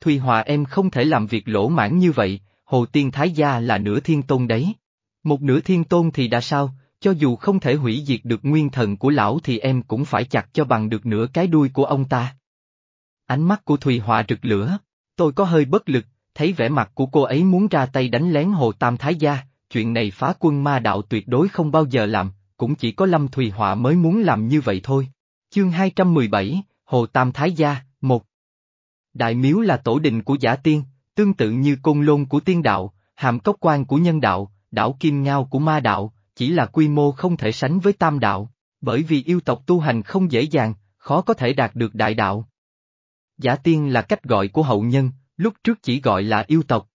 Thùy Hòa em không thể làm việc lỗ mãn như vậy, Hồ Tiên Thái Gia là nửa thiên tôn đấy. Một nửa thiên tôn thì đã sao, cho dù không thể hủy diệt được nguyên thần của lão thì em cũng phải chặt cho bằng được nửa cái đuôi của ông ta. Ánh mắt của Thùy Hòa rực lửa, tôi có hơi bất lực, thấy vẻ mặt của cô ấy muốn ra tay đánh lén Hồ Tam Thái Gia, chuyện này phá quân ma đạo tuyệt đối không bao giờ làm, cũng chỉ có Lâm Thùy Họa mới muốn làm như vậy thôi. Chương 217, Hồ Tam Thái Gia, 1 Đại miếu là tổ đình của giả tiên, tương tự như côn lôn của tiên đạo, hàm cốc quan của nhân đạo, đảo kim ngao của ma đạo, chỉ là quy mô không thể sánh với tam đạo, bởi vì yêu tộc tu hành không dễ dàng, khó có thể đạt được đại đạo. Giả tiên là cách gọi của hậu nhân, lúc trước chỉ gọi là yêu tộc.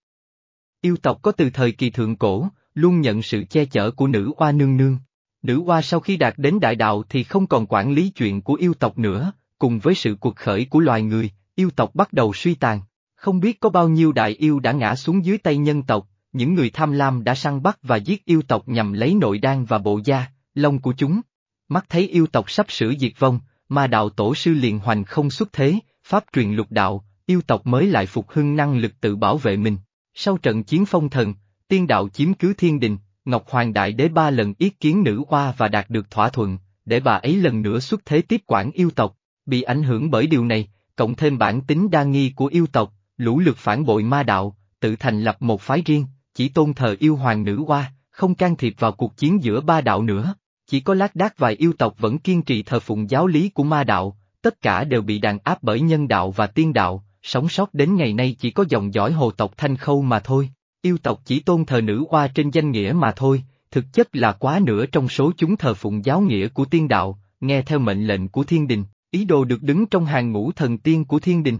Yêu tộc có từ thời kỳ thượng cổ, luôn nhận sự che chở của nữ oa nương nương. Nữ oa sau khi đạt đến đại đạo thì không còn quản lý chuyện của yêu tộc nữa, cùng với sự cuộc khởi của loài người, yêu tộc bắt đầu suy tàn. Không biết có bao nhiêu đại yêu đã ngã xuống dưới tay nhân tộc, những người tham lam đã săn bắt và giết yêu tộc nhằm lấy nội đan và bộ da, lông của chúng. Mắt thấy yêu tộc sắp sửa diệt vong, mà đạo tổ sư liền hoành không xuất thế, pháp truyền lục đạo, yêu tộc mới lại phục hưng năng lực tự bảo vệ mình. Sau trận chiến phong thần, tiên đạo chiếm cứ thiên đình, Ngọc Hoàng Đại Đế ba lần yết kiến nữ oa và đạt được thỏa thuận, để bà ấy lần nữa xuất thế tiếp quản yêu tộc. Bị ảnh hưởng bởi điều này, cộng thêm bản tính đa nghi của yêu tộc, lũ lượt phản bội ma đạo, tự thành lập một phái riêng, chỉ tôn thờ yêu hoàng nữ oa, không can thiệp vào cuộc chiến giữa ba đạo nữa. Chỉ có lác đác vài yêu tộc vẫn kiên trì thờ phụng giáo lý của ma đạo, tất cả đều bị đàn áp bởi nhân đạo và tiên đạo, sống sót đến ngày nay chỉ có dòng dõi hồ tộc Thanh Khâu mà thôi. Yêu tộc chỉ tôn thờ nữ oa trên danh nghĩa mà thôi, thực chất là quá nửa trong số chúng thờ phụng giáo nghĩa của tiên đạo, nghe theo mệnh lệnh của thiên đình, ý đồ được đứng trong hàng ngũ thần tiên của thiên đình.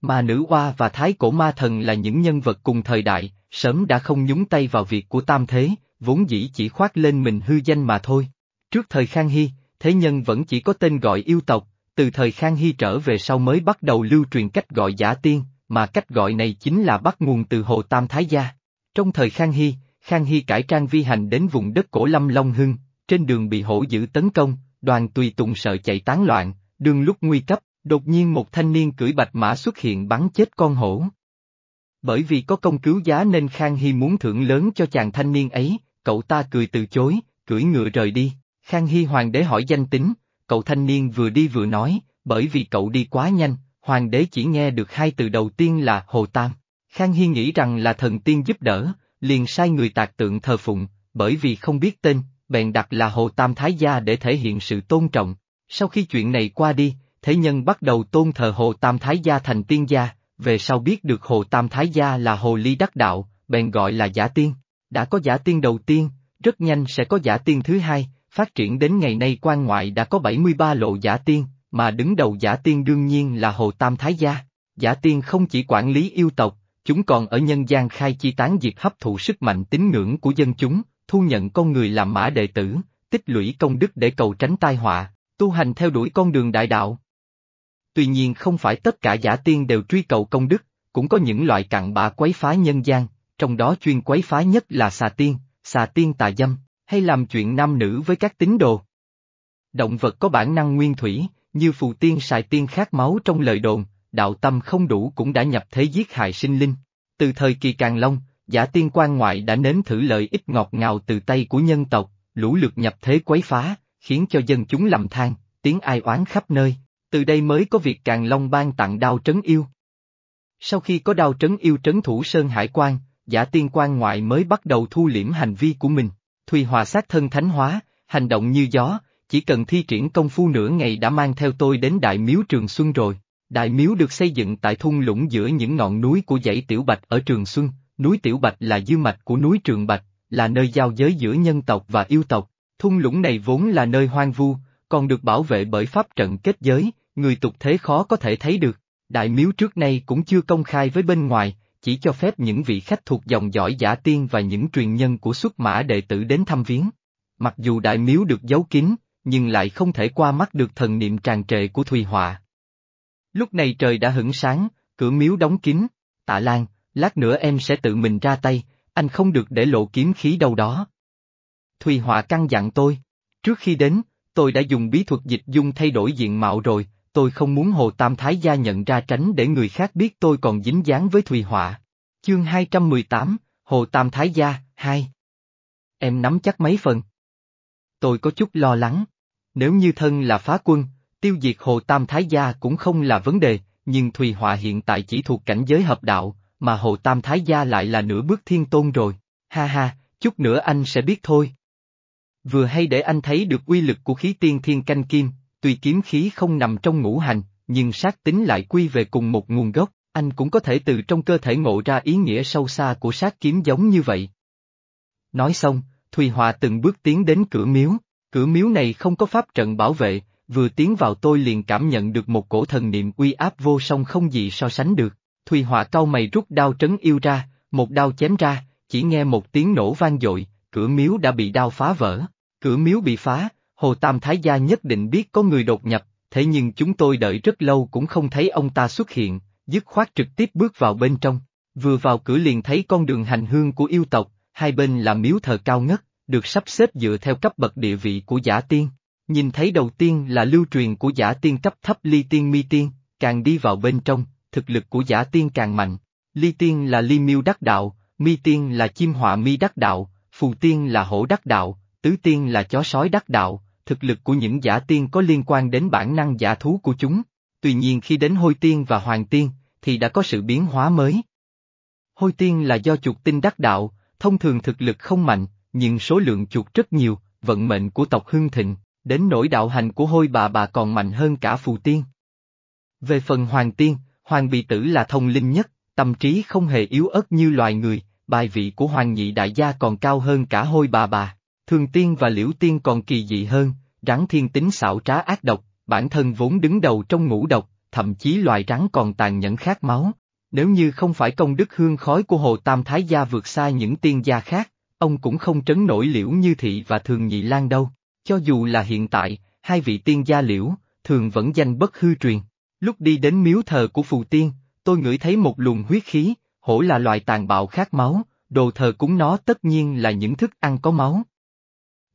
Mà nữ oa và thái cổ ma thần là những nhân vật cùng thời đại, sớm đã không nhúng tay vào việc của tam thế, vốn dĩ chỉ khoác lên mình hư danh mà thôi. Trước thời Khang Hy, thế nhân vẫn chỉ có tên gọi yêu tộc, từ thời Khang Hy trở về sau mới bắt đầu lưu truyền cách gọi giả tiên, mà cách gọi này chính là bắt nguồn từ Hồ Tam Thái Gia. Trong thời Khang Hy, Khang Hy cải trang vi hành đến vùng đất cổ lâm Long Hưng, trên đường bị hổ dữ tấn công, đoàn tùy tùng sợ chạy tán loạn, đường lúc nguy cấp, đột nhiên một thanh niên cưỡi bạch mã xuất hiện bắn chết con hổ. Bởi vì có công cứu giá nên Khang Hy muốn thưởng lớn cho chàng thanh niên ấy, cậu ta cười từ chối, cưỡi ngựa rời đi. Khang Hy hoàng đế hỏi danh tính, cậu thanh niên vừa đi vừa nói, bởi vì cậu đi quá nhanh, hoàng đế chỉ nghe được hai từ đầu tiên là Hồ Tam. Khang Hy nghĩ rằng là thần tiên giúp đỡ, liền sai người tạc tượng thờ phụng, bởi vì không biết tên, bèn đặt là Hồ Tam Thái Gia để thể hiện sự tôn trọng. Sau khi chuyện này qua đi, thế nhân bắt đầu tôn thờ Hồ Tam Thái Gia thành tiên gia, về sau biết được Hồ Tam Thái Gia là Hồ Ly Đắc Đạo, bèn gọi là giả tiên. Đã có giả tiên đầu tiên, rất nhanh sẽ có giả tiên thứ hai, phát triển đến ngày nay quan ngoại đã có 73 lộ giả tiên, mà đứng đầu giả tiên đương nhiên là Hồ Tam Thái Gia. Giả tiên không chỉ quản lý yêu tộc, chúng còn ở nhân gian khai chi tán diệt hấp thụ sức mạnh tín ngưỡng của dân chúng, thu nhận con người làm mã đệ tử, tích lũy công đức để cầu tránh tai họa, tu hành theo đuổi con đường đại đạo. Tuy nhiên không phải tất cả giả tiên đều truy cầu công đức, cũng có những loại cặn bã quấy phá nhân gian, trong đó chuyên quấy phá nhất là xà tiên, xà tiên tà dâm, hay làm chuyện nam nữ với các tín đồ. Động vật có bản năng nguyên thủy, như phù tiên xài tiên khát máu trong lời đồn, đạo tâm không đủ cũng đã nhập thế giết hại sinh linh. Từ thời kỳ Càng Long, giả tiên quan ngoại đã nếm thử lợi ích ngọt ngào từ tay của nhân tộc, lũ lượt nhập thế quấy phá, khiến cho dân chúng lầm than, tiếng ai oán khắp nơi, từ đây mới có việc Càng Long ban tặng đao trấn yêu. Sau khi có đao trấn yêu trấn thủ Sơn Hải quan, giả tiên quan ngoại mới bắt đầu thu liễm hành vi của mình, Thùy Hòa sát thân thánh hóa, hành động như gió, chỉ cần thi triển công phu nửa ngày đã mang theo tôi đến Đại Miếu Trường Xuân rồi. Đại Miếu được xây dựng tại thung lũng giữa những ngọn núi của dãy Tiểu Bạch ở Trường Xuân, núi Tiểu Bạch là dư mạch của núi Trường Bạch, là nơi giao giới giữa nhân tộc và yêu tộc. Thung lũng này vốn là nơi hoang vu, còn được bảo vệ bởi pháp trận kết giới, người tục thế khó có thể thấy được. Đại miếu trước nay cũng chưa công khai với bên ngoài, chỉ cho phép những vị khách thuộc dòng dõi giả tiên và những truyền nhân của xuất mã đệ tử đến thăm viếng. Mặc dù đại miếu được giấu kín, nhưng lại không thể qua mắt được thần niệm tràn trề của Thùy Họa. Lúc này trời đã hửng sáng, cửa miếu đóng kín, tạ Lan, lát nữa em sẽ tự mình ra tay, anh không được để lộ kiếm khí đâu đó. Thùy Họa căng dặn tôi, trước khi đến, tôi đã dùng bí thuật dịch dung thay đổi diện mạo rồi, tôi không muốn Hồ Tam Thái gia nhận ra tránh để người khác biết tôi còn dính dáng với Thùy Họa. Chương 218, Hồ Tam Thái gia, 2 Em nắm chắc mấy phần. Tôi có chút lo lắng. Nếu như thân là phá quân, tiêu diệt Hồ Tam Thái gia cũng không là vấn đề, nhưng Thùy Họa hiện tại chỉ thuộc cảnh giới hợp đạo, mà Hồ Tam Thái gia lại là nửa bước thiên tôn rồi. Ha ha, chút nữa anh sẽ biết thôi. Vừa hay để anh thấy được uy lực của khí tiên thiên canh kim, tuy kiếm khí không nằm trong ngũ hành, nhưng sát tính lại quy về cùng một nguồn gốc, anh cũng có thể từ trong cơ thể ngộ ra ý nghĩa sâu xa của sát kiếm giống như vậy. Nói xong, Thùy Hòa từng bước tiến đến cửa miếu, cửa miếu này không có pháp trận bảo vệ, vừa tiến vào tôi liền cảm nhận được một cổ thần niệm uy áp vô song không gì so sánh được. Thùy Hòa cau mày rút đao trấn yêu ra, một đao chém ra, chỉ nghe một tiếng nổ vang dội, cửa miếu đã bị đao phá vỡ. Cửa miếu bị phá, Hồ Tam Thái Gia nhất định biết có người đột nhập, thế nhưng chúng tôi đợi rất lâu cũng không thấy ông ta xuất hiện, dứt khoát trực tiếp bước vào bên trong. Vừa vào cửa liền thấy con đường hành hương của yêu tộc, hai bên là miếu thờ cao ngất, được sắp xếp dựa theo cấp bậc địa vị của giả tiên. Nhìn thấy đầu tiên là lưu truyền của giả tiên cấp thấp ly tiên mi tiên, càng đi vào bên trong, thực lực của giả tiên càng mạnh. Ly tiên là ly miêu đắc đạo, mi tiên là chim họa mi đắc đạo, phù phù tiên là hổ đắc đạo, tứ tiên là chó sói đắc đạo, thực lực của những giả tiên có liên quan đến bản năng giả thú của chúng. Tuy nhiên khi đến hôi tiên và hoàng tiên, thì đã có sự biến hóa mới. Hôi tiên là do chuột tinh đắc đạo, thông thường thực lực không mạnh, nhưng số lượng chuột rất nhiều, vận mệnh của tộc hưng thịnh, đến nỗi đạo hành của hôi bà bà còn mạnh hơn cả phù tiên. Về phần hoàng tiên, hoàng bị tử là thông linh nhất, tâm trí không hề yếu ớt như loài người, bài vị của hoàng nhị đại gia còn cao hơn cả hôi bà bà. Thường tiên và liễu tiên còn kỳ dị hơn, rắn thiên tính xảo trá ác độc, bản thân vốn đứng đầu trong ngũ độc, thậm chí loài rắn còn tàn nhẫn khát máu. Nếu như không phải công đức hương khói của Hồ Tam Thái Gia vượt xa những tiên gia khác, ông cũng không trấn nổi liễu như thị và thường nhị lan đâu. Cho dù là hiện tại, hai vị tiên gia liễu, thường vẫn danh bất hư truyền. Lúc đi đến miếu thờ của phù tiên, tôi ngửi thấy một luồng huyết khí, hổ là loài tàn bạo khát máu, đồ thờ cúng nó tất nhiên là những thức ăn có máu.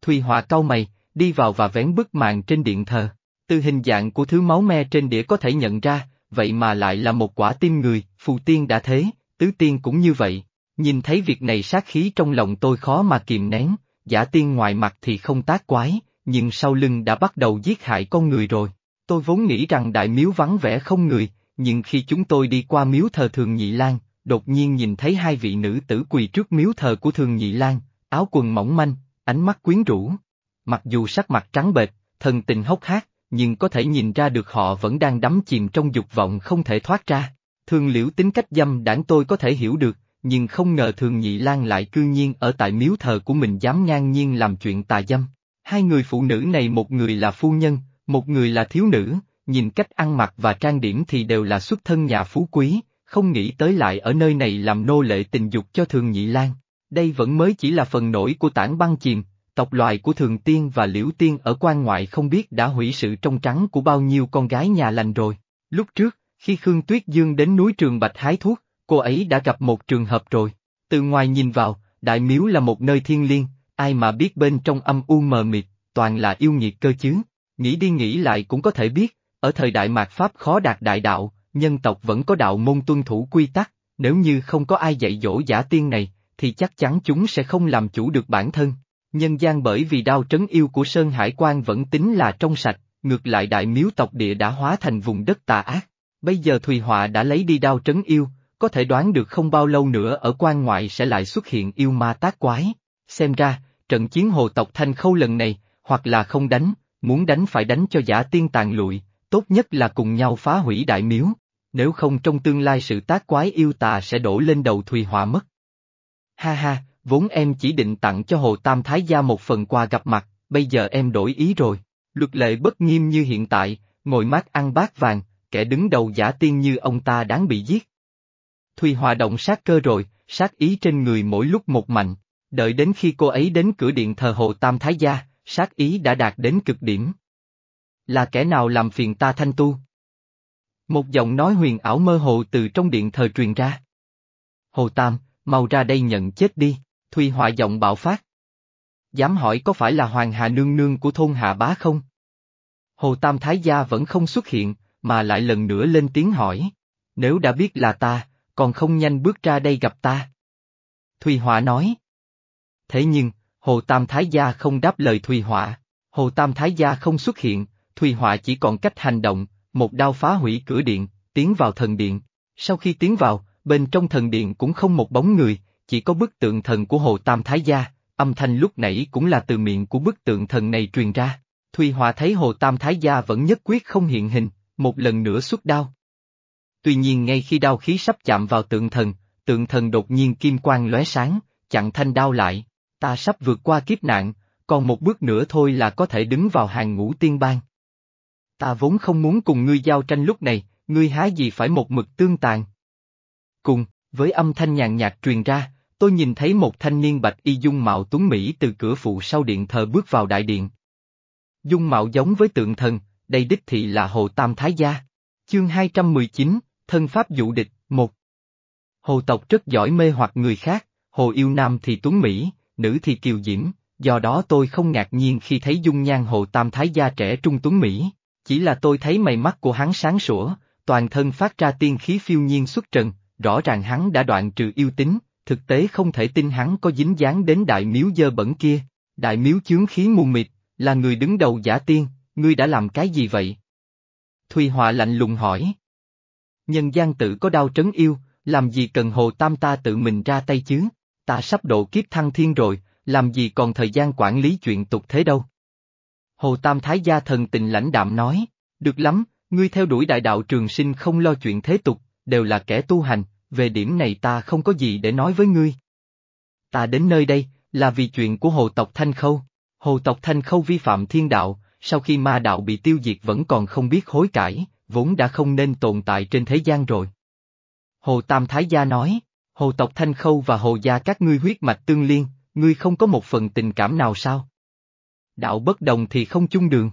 Thùy Họa cau mày, đi vào và vén bức màn trên điện thờ. Từ hình dạng của thứ máu me trên đĩa có thể nhận ra, vậy mà lại là một quả tim người, phù tiên đã thế, tứ tiên cũng như vậy. Nhìn thấy việc này sát khí trong lòng tôi khó mà kìm nén, giả tiên ngoài mặt thì không tác quái, nhưng sau lưng đã bắt đầu giết hại con người rồi. Tôi vốn nghĩ rằng đại miếu vắng vẻ không người, nhưng khi chúng tôi đi qua miếu thờ Thường Nhị Lan, đột nhiên nhìn thấy hai vị nữ tử quỳ trước miếu thờ của Thường Nhị Lan, áo quần mỏng manh, ánh mắt quyến rũ. Mặc dù sắc mặt trắng bệch, thần tình hốc hác, nhưng có thể nhìn ra được họ vẫn đang đắm chìm trong dục vọng không thể thoát ra. Thường liễu tính cách dâm đảng tôi có thể hiểu được, nhưng không ngờ thường nhị lan lại cư nhiên ở tại miếu thờ của mình dám ngang nhiên làm chuyện tà dâm. Hai người phụ nữ này một người là phu nhân, một người là thiếu nữ, nhìn cách ăn mặc và trang điểm thì đều là xuất thân nhà phú quý, không nghĩ tới lại ở nơi này làm nô lệ tình dục cho thường nhị lan. Đây vẫn mới chỉ là phần nổi của tảng băng chìm, tộc loài của thường tiên và liễu tiên ở quan ngoại không biết đã hủy sự trong trắng của bao nhiêu con gái nhà lành rồi. Lúc trước, khi Khương Tuyết Dương đến núi Trường Bạch hái thuốc, cô ấy đã gặp một trường hợp rồi. Từ ngoài nhìn vào, Đại Miếu là một nơi thiên liêng, ai mà biết bên trong âm u mờ mịt, toàn là yêu nghiệt cơ chứ. Nghĩ đi nghĩ lại cũng có thể biết, ở thời đại mạt Pháp khó đạt đại đạo, nhân tộc vẫn có đạo môn tuân thủ quy tắc, nếu như không có ai dạy dỗ giả tiên này, thì chắc chắn chúng sẽ không làm chủ được bản thân. Nhân gian bởi vì đao trấn yêu của Sơn Hải quan vẫn tính là trong sạch, ngược lại đại miếu tộc địa đã hóa thành vùng đất tà ác. Bây giờ Thùy Họa đã lấy đi đao trấn yêu, có thể đoán được không bao lâu nữa ở quan ngoại sẽ lại xuất hiện yêu ma tác quái. Xem ra, trận chiến hồ tộc Thanh Khâu lần này, hoặc là không đánh, muốn đánh phải đánh cho giả tiên tàn lụi, tốt nhất là cùng nhau phá hủy đại miếu, nếu không trong tương lai sự tác quái yêu tà sẽ đổ lên đầu Thùy Họa mất. Ha ha, vốn em chỉ định tặng cho Hồ Tam Thái Gia một phần quà gặp mặt, bây giờ em đổi ý rồi. Luật lệ bất nghiêm như hiện tại, ngồi mát ăn bát vàng, kẻ đứng đầu giả tiên như ông ta đáng bị giết. Thùy Hòa động sát cơ rồi, sát ý trên người mỗi lúc một mạnh, đợi đến khi cô ấy đến cửa điện thờ Hồ Tam Thái Gia, sát ý đã đạt đến cực điểm. Là kẻ nào làm phiền ta thanh tu? Một giọng nói huyền ảo mơ hồ từ trong điện thờ truyền ra. Hồ Tam, mau ra đây nhận chết đi, Thùy Họa giọng bạo phát. Dám hỏi có phải là Hoàng Hà Nương Nương của thôn Hạ Bá không? Hồ Tam Thái Gia vẫn không xuất hiện, mà lại lần nữa lên tiếng hỏi. Nếu đã biết là ta, còn không nhanh bước ra đây gặp ta. Thùy Họa nói. Thế nhưng, Hồ Tam Thái Gia không đáp lời Thùy Họa. Hồ Tam Thái Gia không xuất hiện, Thùy Họa chỉ còn cách hành động, một đao phá hủy cửa điện, tiến vào thần điện. Sau khi tiến vào, bên trong thần điện cũng không một bóng người, chỉ có bức tượng thần của Hồ Tam Thái Gia, âm thanh lúc nãy cũng là từ miệng của bức tượng thần này truyền ra. Thùy Hòa thấy Hồ Tam Thái Gia vẫn nhất quyết không hiện hình, một lần nữa xuất đao. Tuy nhiên ngay khi đao khí sắp chạm vào tượng thần, tượng thần đột nhiên kim quang lóe sáng, chặn thanh đao lại, ta sắp vượt qua kiếp nạn, còn một bước nữa thôi là có thể đứng vào hàng ngũ tiên bang. Ta vốn không muốn cùng ngươi giao tranh lúc này, ngươi há gì phải một mực tương tàn. Cùng, với âm thanh nhàn nhạt truyền ra, tôi nhìn thấy một thanh niên bạch y dung mạo tuấn Mỹ từ cửa phụ sau điện thờ bước vào đại điện. Dung mạo giống với tượng thần, đây đích thị là Hồ Tam Thái Gia. Chương 219, Thân Pháp dụ địch, một Hồ tộc rất giỏi mê hoặc người khác, Hồ yêu nam thì tuấn Mỹ, nữ thì kiều diễm, do đó tôi không ngạc nhiên khi thấy dung nhan Hồ Tam Thái Gia trẻ trung tuấn Mỹ. Chỉ là tôi thấy mày mắt của hắn sáng sủa, toàn thân phát ra tiên khí phiêu nhiên xuất trần, rõ ràng hắn đã đoạn trừ yêu tính, thực tế không thể tin hắn có dính dáng đến đại miếu dơ bẩn kia. Đại miếu chướng khí mù mịt, là người đứng đầu giả tiên, ngươi đã làm cái gì vậy? Thùy Họa lạnh lùng hỏi. Nhân gian tự có đau trấn yêu, làm gì cần hồ tam ta tự mình ra tay chứ? Ta sắp độ kiếp thăng thiên rồi, làm gì còn thời gian quản lý chuyện tục thế đâu? Hồ Tam Thái gia thần tình lãnh đạm nói, được lắm, ngươi theo đuổi đại đạo trường sinh không lo chuyện thế tục, đều là kẻ tu hành, về điểm này ta không có gì để nói với ngươi. Ta đến nơi đây, là vì chuyện của hồ tộc Thanh Khâu. Hồ tộc Thanh Khâu vi phạm thiên đạo, sau khi ma đạo bị tiêu diệt vẫn còn không biết hối cải, vốn đã không nên tồn tại trên thế gian rồi. Hồ Tam Thái Gia nói, hồ tộc Thanh Khâu và hồ gia các ngươi huyết mạch tương liên, ngươi không có một phần tình cảm nào sao? Đạo bất đồng thì không chung đường.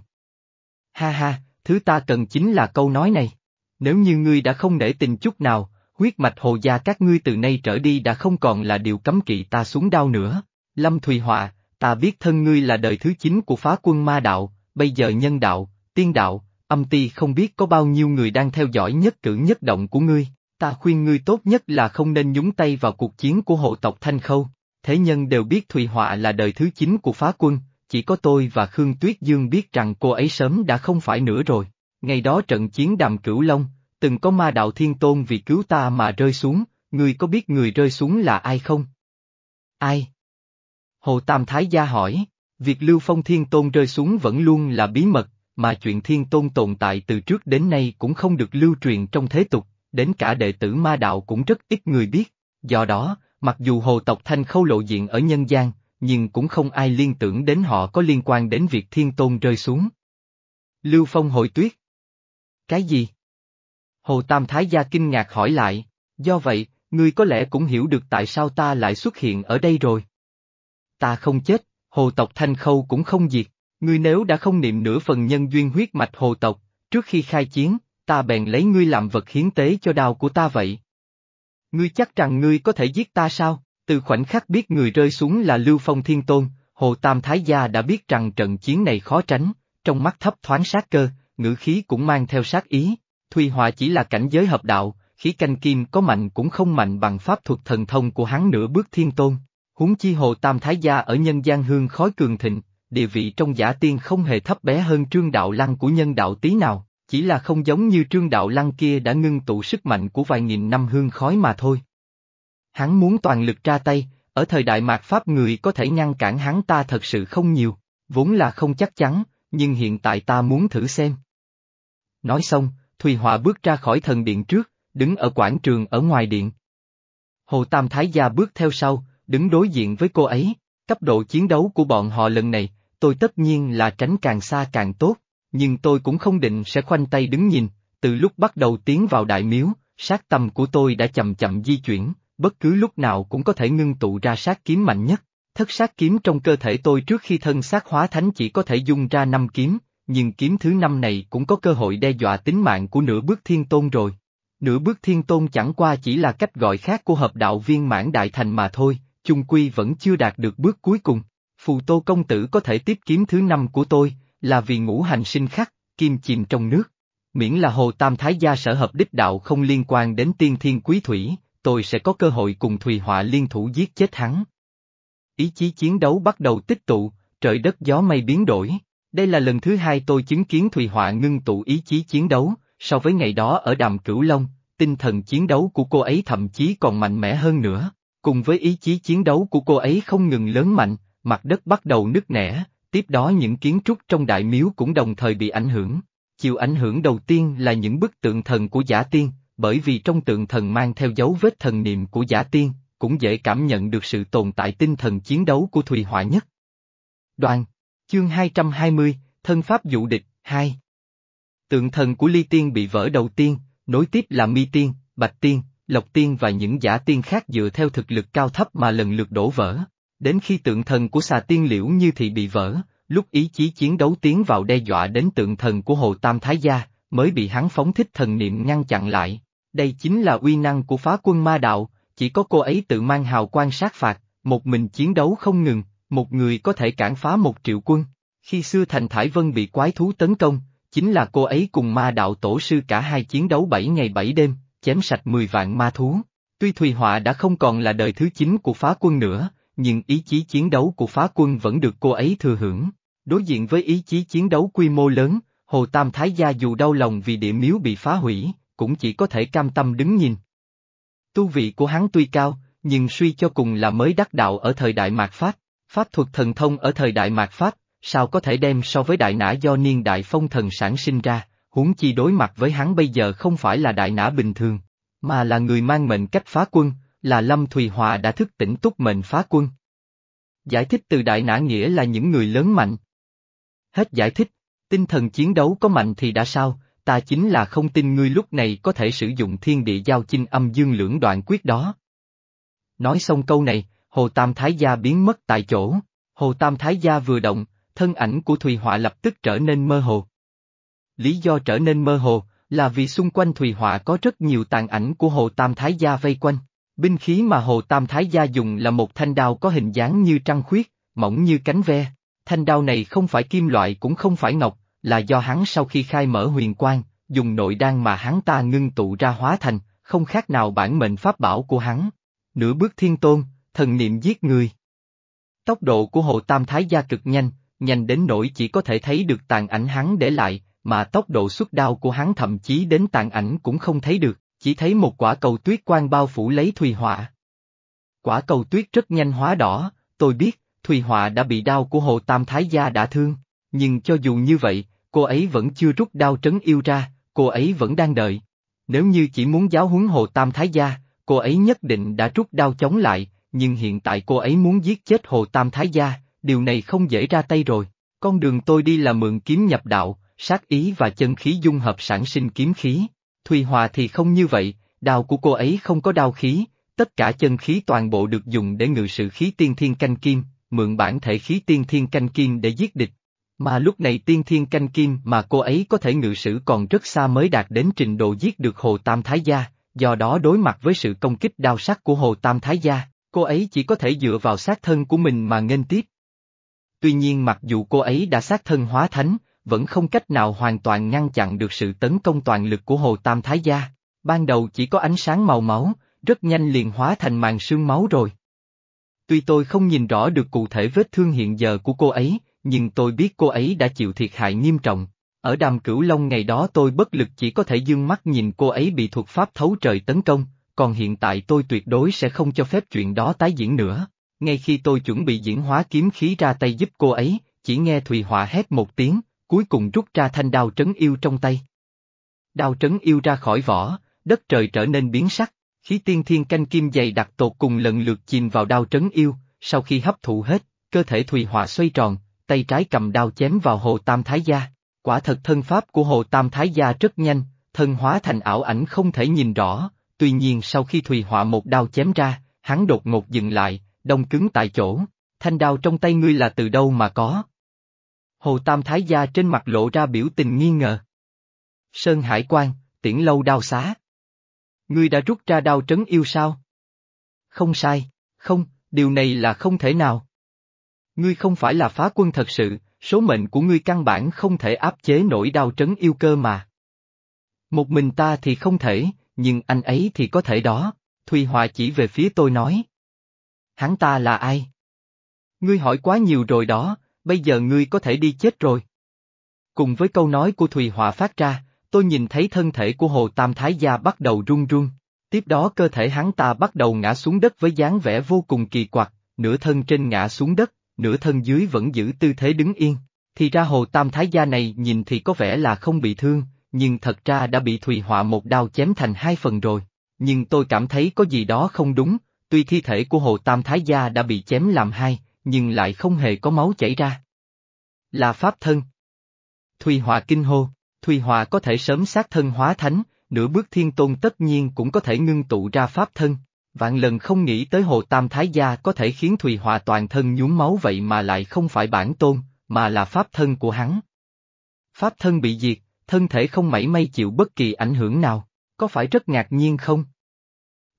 Ha ha, thứ ta cần chính là câu nói này. Nếu như ngươi đã không để tình chút nào, huyết mạch hồ gia các ngươi từ nay trở đi đã không còn là điều cấm kỵ ta xuống đau nữa. Lâm Thùy Họa, ta biết thân ngươi là đời thứ chín của phá quân ma đạo, bây giờ nhân đạo, tiên đạo, âm ti không biết có bao nhiêu người đang theo dõi nhất cử nhất động của ngươi, ta khuyên ngươi tốt nhất là không nên nhúng tay vào cuộc chiến của hộ tộc Thanh Khâu. Thế nhân đều biết Thùy Họa là đời thứ chín của phá quân, chỉ có tôi và Khương Tuyết Dương biết rằng cô ấy sớm đã không phải nữa rồi. Ngày đó trận chiến đàm cửu long, từng có ma đạo thiên tôn vì cứu ta mà rơi xuống, người có biết người rơi xuống là ai không? Ai? Hồ Tam Thái Gia hỏi, việc Lưu Phong Thiên Tôn rơi xuống vẫn luôn là bí mật, mà chuyện Thiên Tôn tồn tại từ trước đến nay cũng không được lưu truyền trong thế tục, đến cả đệ tử ma đạo cũng rất ít người biết, do đó, mặc dù hồ tộc Thanh Khâu lộ diện ở nhân gian, nhưng cũng không ai liên tưởng đến họ có liên quan đến việc Thiên Tôn rơi xuống. Lưu Phong hội tuyết. Cái gì? Hồ Tam Thái Gia kinh ngạc hỏi lại, do vậy, ngươi có lẽ cũng hiểu được tại sao ta lại xuất hiện ở đây rồi. Ta không chết, hồ tộc Thanh Khâu cũng không diệt, ngươi nếu đã không niệm nửa phần nhân duyên huyết mạch hồ tộc, trước khi khai chiến, ta bèn lấy ngươi làm vật hiến tế cho đao của ta vậy. Ngươi chắc rằng ngươi có thể giết ta sao? Từ khoảnh khắc biết người rơi xuống là Lưu Phong Thiên Tôn, Hồ Tam Thái Gia đã biết rằng trận chiến này khó tránh, trong mắt thấp thoáng sát cơ, ngữ khí cũng mang theo sát ý. Thùy Hòa chỉ là cảnh giới hợp đạo, khí canh kim có mạnh cũng không mạnh bằng pháp thuật thần thông của hắn nửa bước thiên tôn. Huống chi Hồ Tam Thái Gia ở nhân gian hương khói cường thịnh, địa vị trong giả tiên không hề thấp bé hơn trương đạo lăng của nhân đạo tí nào, chỉ là không giống như trương đạo lăng kia đã ngưng tụ sức mạnh của vài nghìn năm hương khói mà thôi. Hắn muốn toàn lực ra tay, ở thời đại mạt Pháp người có thể ngăn cản hắn ta thật sự không nhiều, vốn là không chắc chắn, nhưng hiện tại ta muốn thử xem. Nói xong, Thùy Họa bước ra khỏi thần điện trước, đứng ở quảng trường ở ngoài điện. Hồ Tam Thái Gia bước theo sau, đứng đối diện với cô ấy, cấp độ chiến đấu của bọn họ lần này, tôi tất nhiên là tránh càng xa càng tốt, nhưng tôi cũng không định sẽ khoanh tay đứng nhìn, từ lúc bắt đầu tiến vào đại miếu, sát tâm của tôi đã chậm chậm di chuyển, bất cứ lúc nào cũng có thể ngưng tụ ra sát kiếm mạnh nhất. Thất sát kiếm trong cơ thể tôi trước khi thân xác hóa thánh chỉ có thể dung ra năm kiếm, nhưng kiếm thứ năm này cũng có cơ hội đe dọa tính mạng của nửa bước thiên tôn rồi. Nửa bước thiên tôn chẳng qua chỉ là cách gọi khác của hợp đạo viên mãn đại thành mà thôi, chung quy vẫn chưa đạt được bước cuối cùng. Phù Tô công tử có thể tiếp kiếm thứ năm của tôi, là vì ngũ hành sinh khắc, kim chìm trong nước. Miễn là Hồ Tam Thái gia sở hợp đích đạo không liên quan đến tiên thiên quý thủy, tôi sẽ có cơ hội cùng Thùy Họa liên thủ giết chết hắn. Ý chí chiến đấu bắt đầu tích tụ, trời đất gió mây biến đổi. Đây là lần thứ hai tôi chứng kiến Thùy Họa ngưng tụ ý chí chiến đấu, so với ngày đó ở đàm Cửu Long, tinh thần chiến đấu của cô ấy thậm chí còn mạnh mẽ hơn nữa. Cùng với ý chí chiến đấu của cô ấy không ngừng lớn mạnh, mặt đất bắt đầu nứt nẻ, tiếp đó những kiến trúc trong đại miếu cũng đồng thời bị ảnh hưởng. Chiều ảnh hưởng đầu tiên là những bức tượng thần của giả tiên, bởi vì trong tượng thần mang theo dấu vết thần niệm của giả tiên, cũng dễ cảm nhận được sự tồn tại tinh thần chiến đấu của Thùy Họa nhất. Đoàn, chương 220, Thân Pháp dụ địch, 2 Tượng thần của Ly Tiên bị vỡ đầu tiên, nối tiếp là Mi Tiên, Bạch Tiên, Lộc Tiên và những giả tiên khác dựa theo thực lực cao thấp mà lần lượt đổ vỡ. Đến khi tượng thần của xà tiên liễu như thị bị vỡ, lúc ý chí chiến đấu tiến vào đe dọa đến tượng thần của Hồ Tam Thái Gia, mới bị hắn phóng thích thần niệm ngăn chặn lại. Đây chính là uy năng của phá quân ma đạo, chỉ có cô ấy tự mang hào quan sát phạt, một mình chiến đấu không ngừng, một người có thể cản phá một triệu quân. Khi xưa thành Thải Vân bị quái thú tấn công, chính là cô ấy cùng ma đạo tổ sư cả hai chiến đấu bảy ngày bảy đêm, chém sạch mười vạn ma thú. Tuy Thùy Họa đã không còn là đời thứ 9 của phá quân nữa, nhưng ý chí chiến đấu của phá quân vẫn được cô ấy thừa hưởng. Đối diện với ý chí chiến đấu quy mô lớn, Hồ Tam Thái Gia dù đau lòng vì địa miếu bị phá hủy, cũng chỉ có thể cam tâm đứng nhìn. Tu vị của hắn tuy cao, nhưng suy cho cùng là mới đắc đạo ở thời đại mạt Pháp, pháp thuật thần thông ở thời đại mạt Pháp, sao có thể đem so với đại nã do niên đại phong thần sản sinh ra, huống chi đối mặt với hắn bây giờ không phải là đại nã bình thường, mà là người mang mệnh cách phá quân, là Lâm Thùy Hòa đã thức tỉnh túc mệnh phá quân. Giải thích từ đại nã nghĩa là những người lớn mạnh. Hết giải thích, tinh thần chiến đấu có mạnh thì đã sao, ta chính là không tin ngươi lúc này có thể sử dụng thiên địa giao chinh âm dương lưỡng đoạn quyết đó. Nói xong câu này, Hồ Tam Thái Gia biến mất tại chỗ, Hồ Tam Thái Gia vừa động, thân ảnh của Thùy Họa lập tức trở nên mơ hồ. Lý do trở nên mơ hồ, là vì xung quanh Thùy Họa có rất nhiều tàn ảnh của Hồ Tam Thái Gia vây quanh. Binh khí mà Hồ Tam Thái Gia dùng là một thanh đao có hình dáng như trăng khuyết, mỏng như cánh ve. Thanh đao này không phải kim loại cũng không phải ngọc, là do hắn sau khi khai mở huyền quang, dùng nội đan mà hắn ta ngưng tụ ra hóa thành, không khác nào bản mệnh pháp bảo của hắn. Nửa bước thiên tôn, thần niệm giết người. Tốc độ của Hồ Tam Thái Gia cực nhanh, nhanh đến nỗi chỉ có thể thấy được tàn ảnh hắn để lại, mà tốc độ xuất đao của hắn thậm chí đến tàn ảnh cũng không thấy được, chỉ thấy một quả cầu tuyết quang bao phủ lấy Thùy Họa. Quả cầu tuyết rất nhanh hóa đỏ, tôi biết, Thùy Họa đã bị đao của Hồ Tam Thái Gia đã thương, nhưng cho dù như vậy, cô ấy vẫn chưa rút đao trấn yêu ra, cô ấy vẫn đang đợi. Nếu như chỉ muốn giáo huấn Hồ Tam Thái Gia, cô ấy nhất định đã rút đao chống lại, nhưng hiện tại cô ấy muốn giết chết Hồ Tam Thái Gia, điều này không dễ ra tay rồi. Con đường tôi đi là mượn kiếm nhập đạo, sát ý và chân khí dung hợp sản sinh kiếm khí. Thùy Hòa thì không như vậy, đao của cô ấy không có đao khí, tất cả chân khí toàn bộ được dùng để ngự sự khí tiên thiên canh kim, mượn bản thể khí tiên thiên canh kim để giết địch. Mà lúc này tiên thiên canh kim mà cô ấy có thể ngự sử còn rất xa mới đạt đến trình độ giết được Hồ Tam Thái Gia, do đó đối mặt với sự công kích đao sắc của Hồ Tam Thái Gia, cô ấy chỉ có thể dựa vào sát thân của mình mà nghênh tiếp. Tuy nhiên mặc dù cô ấy đã sát thân hóa thánh, vẫn không cách nào hoàn toàn ngăn chặn được sự tấn công toàn lực của Hồ Tam Thái Gia. Ban đầu chỉ có ánh sáng màu máu, rất nhanh liền hóa thành màn sương máu rồi. Tuy tôi không nhìn rõ được cụ thể vết thương hiện giờ của cô ấy, nhưng tôi biết cô ấy đã chịu thiệt hại nghiêm trọng. Ở đàm cửu long ngày đó tôi bất lực chỉ có thể dương mắt nhìn cô ấy bị thuật pháp thấu trời tấn công, còn hiện tại tôi tuyệt đối sẽ không cho phép chuyện đó tái diễn nữa. Ngay khi tôi chuẩn bị diễn hóa kiếm khí ra tay giúp cô ấy, chỉ nghe Thùy Họa hét một tiếng, cuối cùng rút ra thanh đao trấn yêu trong tay. Đao trấn yêu ra khỏi vỏ, đất trời trở nên biến sắc, khí tiên thiên canh kim dày đặc tột cùng lần lượt chìm vào đao trấn yêu, sau khi hấp thụ hết, cơ thể Thùy Họa xoay tròn, tay trái cầm đao chém vào Hồ Tam Thái Gia. Quả thật thân pháp của Hồ Tam Thái Gia rất nhanh, thân hóa thành ảo ảnh không thể nhìn rõ, tuy nhiên sau khi Thùy Họa một đao chém ra, hắn đột ngột dừng lại, đông cứng tại chỗ, thanh đao trong tay ngươi là từ đâu mà có? Hồ Tam Thái Gia trên mặt lộ ra biểu tình nghi ngờ. Sơn Hải Quan, tiễn lâu đao xá. Ngươi đã rút ra đao trấn yêu sao? Không sai, không, điều này là không thể nào. Ngươi không phải là phá quân thật sự, số mệnh của ngươi căn bản không thể áp chế nổi đao trấn yêu cơ mà. Một mình ta thì không thể, nhưng anh ấy thì có thể đó, Thùy Hòa chỉ về phía tôi nói. Hắn ta là ai? Ngươi hỏi quá nhiều rồi đó, bây giờ ngươi có thể đi chết rồi. Cùng với câu nói của Thùy Hòa phát ra, tôi nhìn thấy thân thể của Hồ Tam Thái Gia bắt đầu run run, tiếp đó cơ thể hắn ta bắt đầu ngã xuống đất với dáng vẻ vô cùng kỳ quặc, nửa thân trên ngã xuống đất, nửa thân dưới vẫn giữ tư thế đứng yên. Thì ra Hồ Tam Thái Gia này nhìn thì có vẻ là không bị thương, nhưng thật ra đã bị Thùy Họa một đao chém thành hai phần rồi. Nhưng tôi cảm thấy có gì đó không đúng, tuy thi thể của Hồ Tam Thái Gia đã bị chém làm hai, nhưng lại không hề có máu chảy ra. Là pháp thân. Thùy Hòa kinh hô, Thùy Hòa có thể sớm sát thân hóa thánh, nửa bước thiên tôn tất nhiên cũng có thể ngưng tụ ra pháp thân. Vạn lần không nghĩ tới Hồ Tam Thái Gia có thể khiến Thùy Hòa toàn thân nhuốm máu vậy mà lại không phải bản tôn, mà là pháp thân của hắn. Pháp thân bị diệt, thân thể không mảy may chịu bất kỳ ảnh hưởng nào, có phải rất ngạc nhiên không?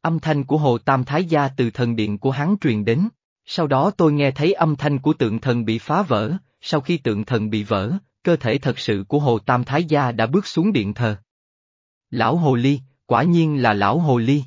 Âm thanh của Hồ Tam Thái Gia từ thần điện của hắn truyền đến. Sau đó tôi nghe thấy âm thanh của tượng thần bị phá vỡ, sau khi tượng thần bị vỡ, cơ thể thật sự của Hồ Tam Thái Gia đã bước xuống điện thờ. Lão Hồ Ly, quả nhiên là Lão Hồ Ly.